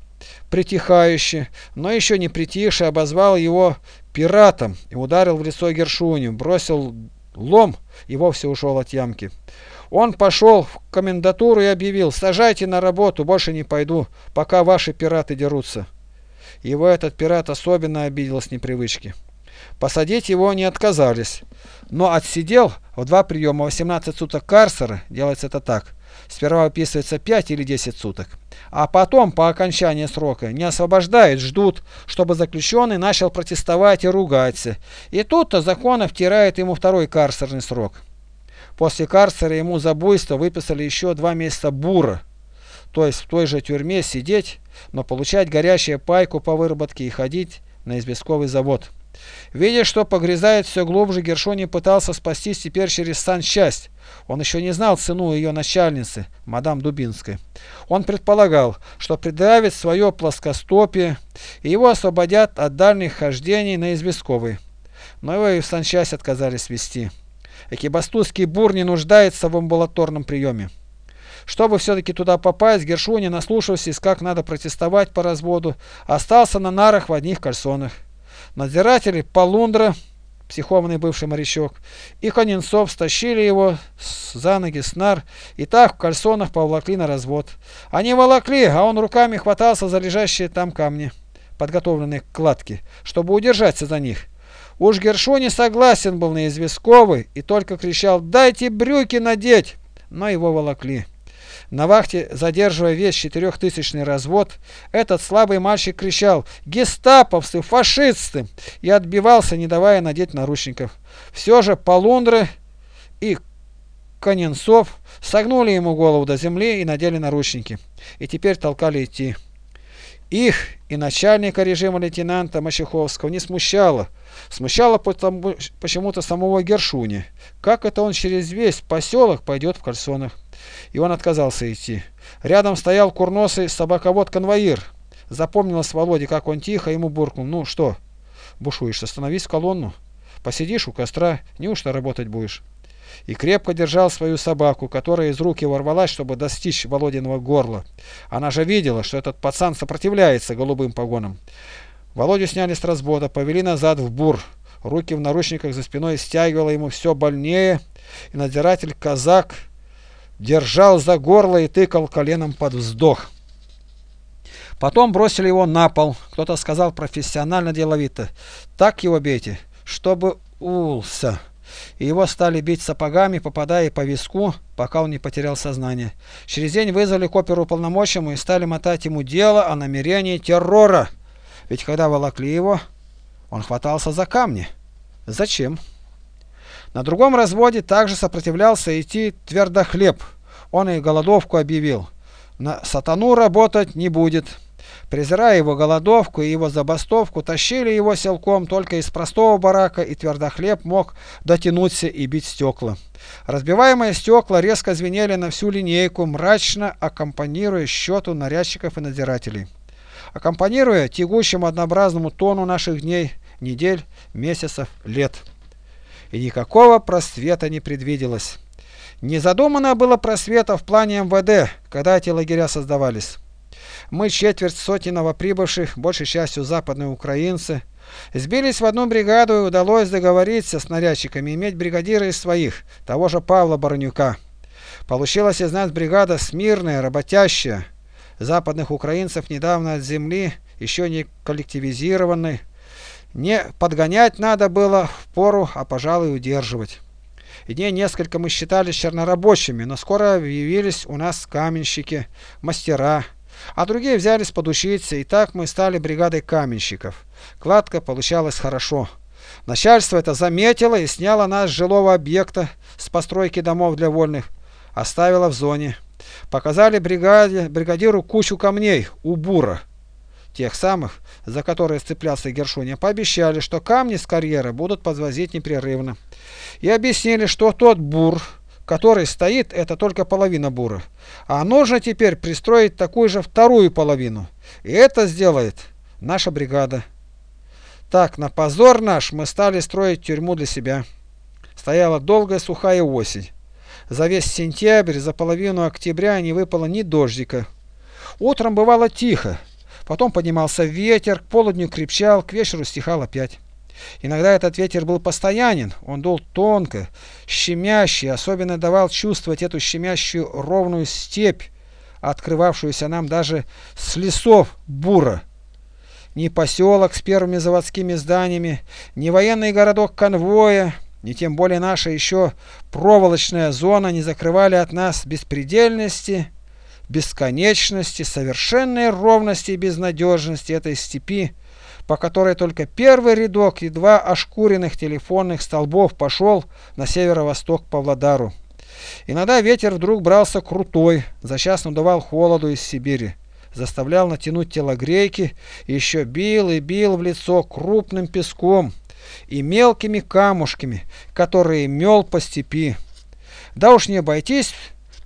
притихающе, но еще не притихший, обозвал его пиратом и ударил в лицо Гершуню, бросил лом и вовсе ушел от ямки. Он пошел в комендатуру и объявил, сажайте на работу, больше не пойду, пока ваши пираты дерутся. Его этот пират особенно обидел с непривычки. Посадить его не отказались, но отсидел в два приема 18 суток карцера, делается это так. Сперва выписывается 5 или 10 суток, а потом, по окончании срока, не освобождают, ждут, чтобы заключенный начал протестовать и ругаться. И тут-то закон втирает ему второй карцерный срок. После карцера ему за буйство выписали еще два месяца бура, то есть в той же тюрьме сидеть, но получать горячую пайку по выработке и ходить на известковый завод. Видя, что погрязает все глубже, Гершони пытался спастись теперь через санчасть. Он еще не знал цену ее начальницы, мадам Дубинской. Он предполагал, что придавит свое плоскостопие, и его освободят от дальних хождений на известковый. Но его и в санчасть отказались вести. Экибастузский бур не нуждается в амбулаторном приеме. Чтобы все-таки туда попасть, Гершуни, наслушавшись, как надо протестовать по разводу, остался на нарах в одних кальсонах. Надзиратели Полундра, психованный бывший морячок, и Коненцов стащили его за ноги с нар и так в кальсонах поволокли на развод. Они волокли, а он руками хватался за лежащие там камни, подготовленные к кладке, чтобы удержаться за них. Уж Гершони согласен был на известковый и только кричал «Дайте брюки надеть!», но его волокли. На вахте, задерживая весь четырехтысячный развод, этот слабый мальчик кричал «Гестаповцы! Фашисты!» и отбивался, не давая надеть наручников. Все же Полундры и Коненцов согнули ему голову до земли и надели наручники. И теперь толкали идти. Их и начальника режима лейтенанта Мощеховского не смущало. Смущало почему-то самого Гершуни. Как это он через весь поселок пойдет в кальсонах? и он отказался идти. Рядом стоял курносый собаковод-конвоир. Запомнилось Володе, как он тихо ему буркнул. «Ну что, бушуешь, остановись в колонну. Посидишь у костра, неужто работать будешь?» И крепко держал свою собаку, которая из рук его рвалась, чтобы достичь Володиного горла. Она же видела, что этот пацан сопротивляется голубым погонам. Володю сняли с развода, повели назад в бур. Руки в наручниках за спиной стягивало ему все больнее, и надзиратель казак держал за горло и тыкал коленом под вздох. Потом бросили его на пол. Кто-то сказал профессионально деловито. Так его бейте, чтобы улся. И его стали бить сапогами, попадая по виску, пока он не потерял сознание. Через день вызвали к оперуполномоченному и стали мотать ему дело о намерении террора. Ведь когда волокли его, он хватался за камни. Зачем? На другом разводе также сопротивлялся идти твердохлеб. Он и голодовку объявил. На сатану работать не будет. Презирая его голодовку и его забастовку, тащили его селком только из простого барака, и твердохлеб мог дотянуться и бить стекла. Разбиваемые стекла резко звенели на всю линейку, мрачно аккомпанируя счету нарядчиков и надзирателей. Аккомпанируя тягущему однообразному тону наших дней, недель, месяцев, лет и никакого просвета не предвиделось. Не задумано было просвета в плане МВД, когда эти лагеря создавались. Мы, четверть сотни новоприбывших, большей частью западные украинцы, сбились в одну бригаду и удалось договориться с нарядчиками иметь бригадира из своих, того же Павла Баронюка. Получилась из нас бригада смирная, работящая. Западных украинцев недавно от земли, еще не коллективизированной, не подгонять надо было в пору, а пожалуй удерживать. И дней несколько мы считались чернорабочими, но скоро явились у нас каменщики, мастера, а другие взялись подучиться, и так мы стали бригадой каменщиков. Кладка получалась хорошо. Начальство это заметило и сняло нас с жилого объекта с постройки домов для вольных, оставило в зоне. Показали бригаде, бригадиру кучу камней у бура тех самых, за которые цеплялся Гершуня, пообещали, что камни с карьера будут подвозить непрерывно. И объяснили, что тот бур, который стоит, это только половина бура. А нужно теперь пристроить такую же вторую половину. И это сделает наша бригада. Так, на позор наш мы стали строить тюрьму для себя. Стояла долгая сухая осень. За весь сентябрь, за половину октября не выпало ни дождика. Утром бывало тихо. Потом поднимался ветер, к полудню крепчал, к вечеру стихал опять. Иногда этот ветер был постоянен, он дул тонко, щемящий, особенно давал чувствовать эту щемящую ровную степь, открывавшуюся нам даже с лесов бура. Ни поселок с первыми заводскими зданиями, ни военный городок конвоя, ни тем более наша еще проволочная зона не закрывали от нас беспредельности, бесконечности, совершенной ровности и безнадежности этой степи, по которой только первый рядок и два ошкуренных телефонных столбов пошел на северо-восток по Владару. Иногда ветер вдруг брался крутой, за час надувал холоду из Сибири, заставлял натянуть телогрейки, и еще бил и бил в лицо крупным песком и мелкими камушками, которые мел по степи. Да уж не обойтись,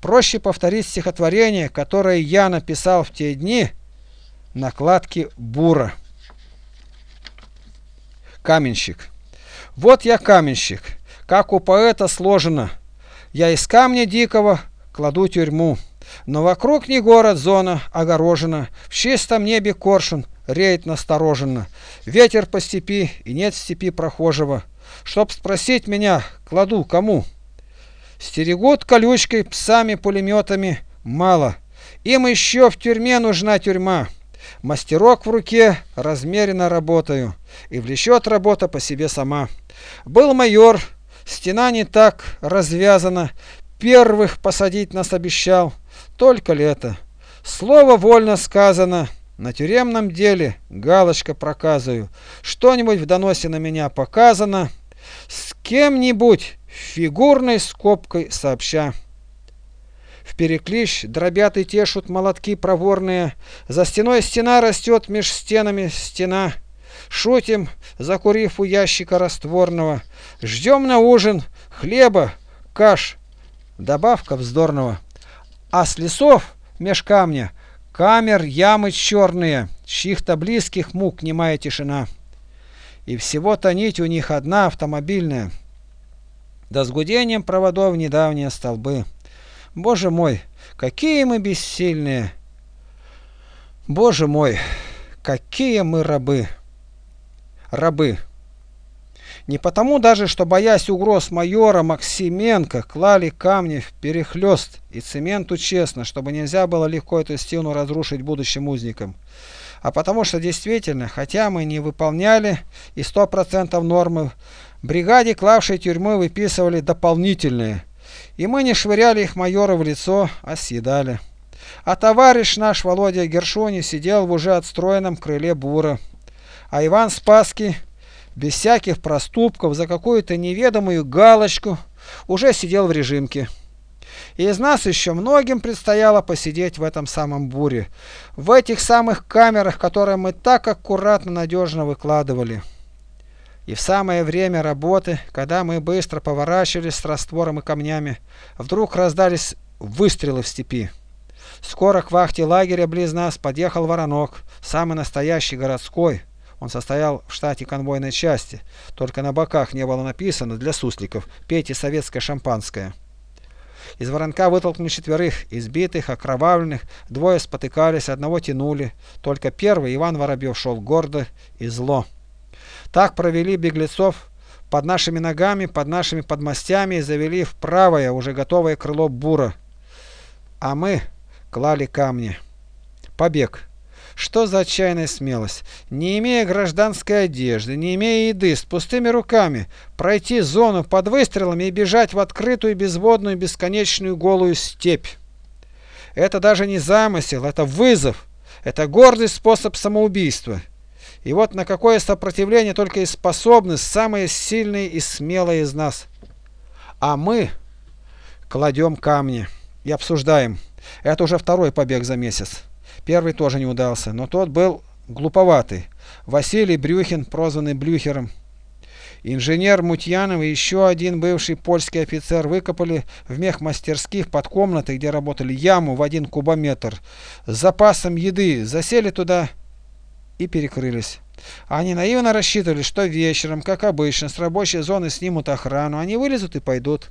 проще повторить стихотворение, которое я написал в те дни, накладки бура. Каменщик. Вот я каменщик, как у поэта сложено. Я из камня дикого кладу тюрьму. Но вокруг не город, зона огорожена, в чистом небе коршун реет настороженно. Ветер по степи, и нет степи прохожего. Чтоб спросить меня, кладу кому? Стерегут колючкой, псами, пулеметами мало. Им еще в тюрьме нужна тюрьма. Мастерок в руке, размеренно работаю, и влечет работа по себе сама. Был майор, стена не так развязана, первых посадить нас обещал, только лето. Слово вольно сказано, на тюремном деле галочка проказываю. Что-нибудь в доносе на меня показано, с кем-нибудь фигурной скобкой сообща. В переклещ дробят и тешут молотки проворные. За стеной стена растет, меж стенами стена. Шутим, закурив у ящика растворного. Ждем на ужин хлеба, каш, добавка вздорного. А с лесов меж камня камер ямы черные, чьих-то близких мук немая тишина. И всего-то нить у них одна автомобильная. Да с гудением проводов недавние столбы. Боже мой, какие мы бессильные! Боже мой, какие мы рабы! Рабы! Не потому даже, что, боясь угроз майора Максименко, клали камни в перехлёст и цементу честно, чтобы нельзя было легко эту стену разрушить будущим узникам, а потому что действительно, хотя мы не выполняли и 100% нормы, бригаде клавшей тюрьмы выписывали дополнительные, и мы не швыряли их майора в лицо, а съедали. А товарищ наш Володя Гершони сидел в уже отстроенном крыле бура, а Иван Спасский, без всяких проступков, за какую-то неведомую галочку, уже сидел в режимке. И из нас еще многим предстояло посидеть в этом самом буре, в этих самых камерах, которые мы так аккуратно, надежно выкладывали. И в самое время работы, когда мы быстро поворачивались с раствором и камнями, вдруг раздались выстрелы в степи. Скоро к вахте лагеря близ нас подъехал воронок, самый настоящий городской. Он состоял в штате конвойной части, только на боках не было написано для сусликов «Пейте советское шампанское». Из воронка вытолкнули четверых, избитых, окровавленных, двое спотыкались, одного тянули. Только первый, Иван Воробьев, шел гордо и зло. Так провели беглецов под нашими ногами, под нашими подмостями и завели в правое, уже готовое крыло бура. А мы клали камни. Побег. Что за отчаянная смелость? Не имея гражданской одежды, не имея еды, с пустыми руками, пройти зону под выстрелами и бежать в открытую безводную бесконечную голую степь. Это даже не замысел, это вызов, это гордый способ самоубийства. И вот на какое сопротивление только и способны самые сильные и смелые из нас. А мы кладем камни и обсуждаем. Это уже второй побег за месяц. Первый тоже не удался, но тот был глуповатый. Василий Брюхин, прозванный Блюхером. Инженер Мутьянов и еще один бывший польский офицер выкопали в мехмастерских под комнатой, где работали, яму в один кубометр с запасом еды, засели туда и перекрылись. Они наивно рассчитывали, что вечером, как обычно, с рабочей зоны снимут охрану, они вылезут и пойдут.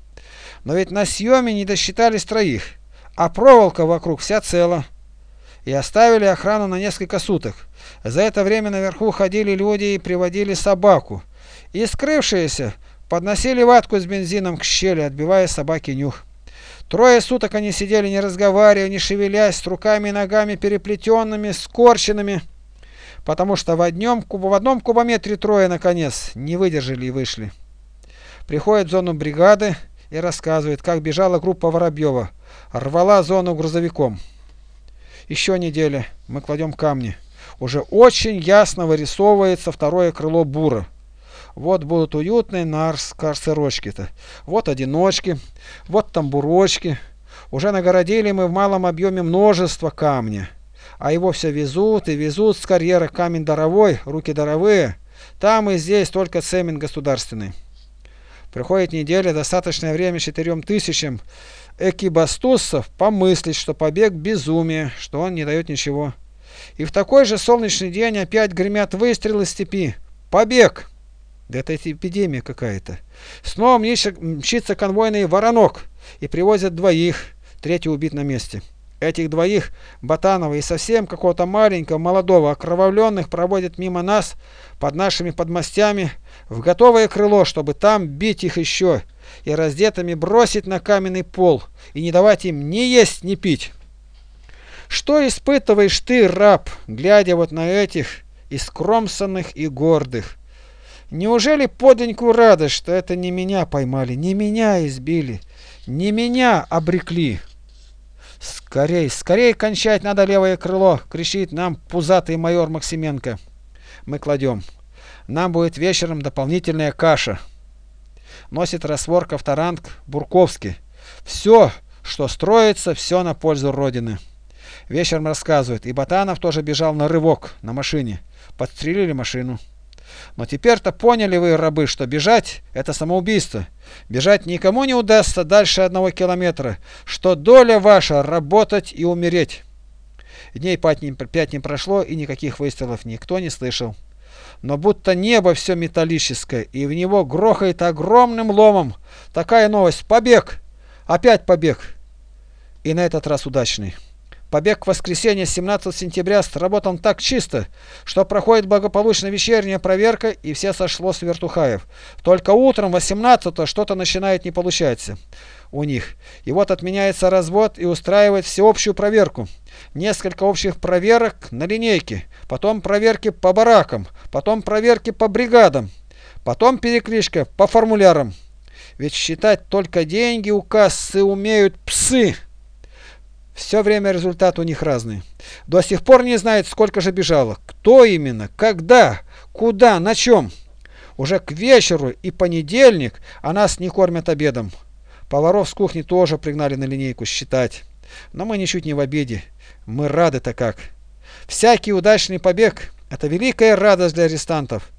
Но ведь на съеме не досчитались троих, а проволока вокруг вся цела. и оставили охрану на несколько суток. За это время наверху ходили люди и приводили собаку. И скрывшиеся подносили ватку с бензином к щели, отбивая собаке нюх. Трое суток они сидели, не разговаривая, не шевелясь, с руками и ногами переплетенными, скорченными, потому что в одном, в одном кубометре трое, наконец, не выдержали и вышли. Приходит в зону бригады и рассказывает, как бежала группа Воробьева, рвала зону грузовиком. Еще неделя, мы кладем камни. Уже очень ясно вырисовывается второе крыло бура. Вот будут уютные нарс-карцерочки-то. Вот одиночки, вот тамбурочки. Уже нагородили мы в малом объеме множество камня. А его все везут и везут с карьера камень даровой, руки даровые. Там и здесь только цемент государственный. Приходит неделя, достаточное время четырем тысячам экибастусов помыслить, что побег безумие, что он не дает ничего. И в такой же солнечный день опять гремят выстрелы степи. Побег! Да это эпидемия какая-то. Снова мчится конвойный воронок и привозят двоих, третий убит на месте. Этих двоих, Ботанова и совсем какого-то маленького, молодого, окровавленных, проводят мимо нас, под нашими подмостями, в готовое крыло, чтобы там бить их еще и раздетыми бросить на каменный пол и не давать им ни есть, ни пить. Что испытываешь ты, раб, глядя вот на этих искромсанных и гордых? Неужели поденьку радость, что это не меня поймали, не меня избили, не меня обрекли? Скорей, скорей кончать надо левое крыло, кричит нам пузатый майор Максименко. Мы кладем. Нам будет вечером дополнительная каша. Носит раствор Ковторанг Бурковский. Все, что строится, все на пользу Родины. Вечером рассказывает, и Батанов тоже бежал на рывок на машине. Подстрелили машину. Но теперь-то поняли вы, рабы, что бежать – это самоубийство. Бежать никому не удастся дальше одного километра, что доля ваша – работать и умереть. Дней пять не, пять не прошло, и никаких выстрелов никто не слышал. Но будто небо все металлическое, и в него грохает огромным ломом. Такая новость – побег! Опять побег! И на этот раз удачный. Побег в воскресенье 17 сентября сработан так чисто, что проходит благополучно вечерняя проверка и все сошло с вертухаев. Только утром 18 что-то начинает не получаться у них. И вот отменяется развод и устраивает всеобщую проверку. Несколько общих проверок на линейке, потом проверки по баракам, потом проверки по бригадам, потом перекличка по формулярам. Ведь считать только деньги у кассы умеют псы. Все время результат у них разный. До сих пор не знает, сколько же бежало, кто именно, когда, куда, на чем. Уже к вечеру и понедельник, а нас не кормят обедом. Поваров с кухни тоже пригнали на линейку считать. Но мы ничуть не в обиде. Мы рады-то как. Всякий удачный побег – это великая радость для арестантов.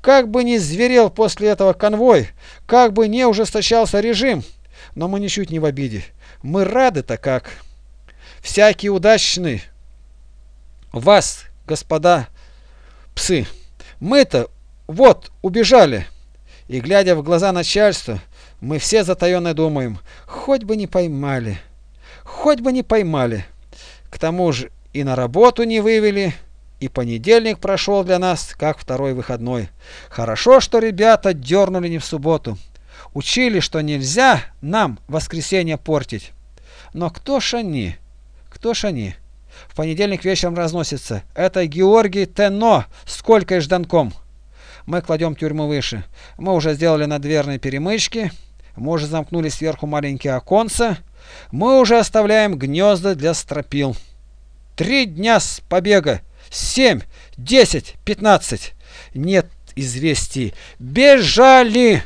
Как бы ни зверел после этого конвой, как бы не ужесточался режим, но мы ничуть не в обиде. Мы рады-то как всякий удачный вас, господа псы. Мы-то вот убежали. И глядя в глаза начальства, мы все затаенно думаем, хоть бы не поймали, хоть бы не поймали. К тому же и на работу не вывели, и понедельник прошел для нас, как второй выходной. Хорошо, что ребята дернули не в субботу. Учили, что нельзя нам воскресенье портить. Но кто ж они? Кто ж они? В понедельник вечером разносится. Это Георгий Тено с Колькой Жданком. Мы кладем тюрьму выше. Мы уже сделали надверные перемычки. Мы уже замкнули сверху маленькие оконца. Мы уже оставляем гнезда для стропил. Три дня с побега. Семь, десять, пятнадцать. Нет известий. Бежали!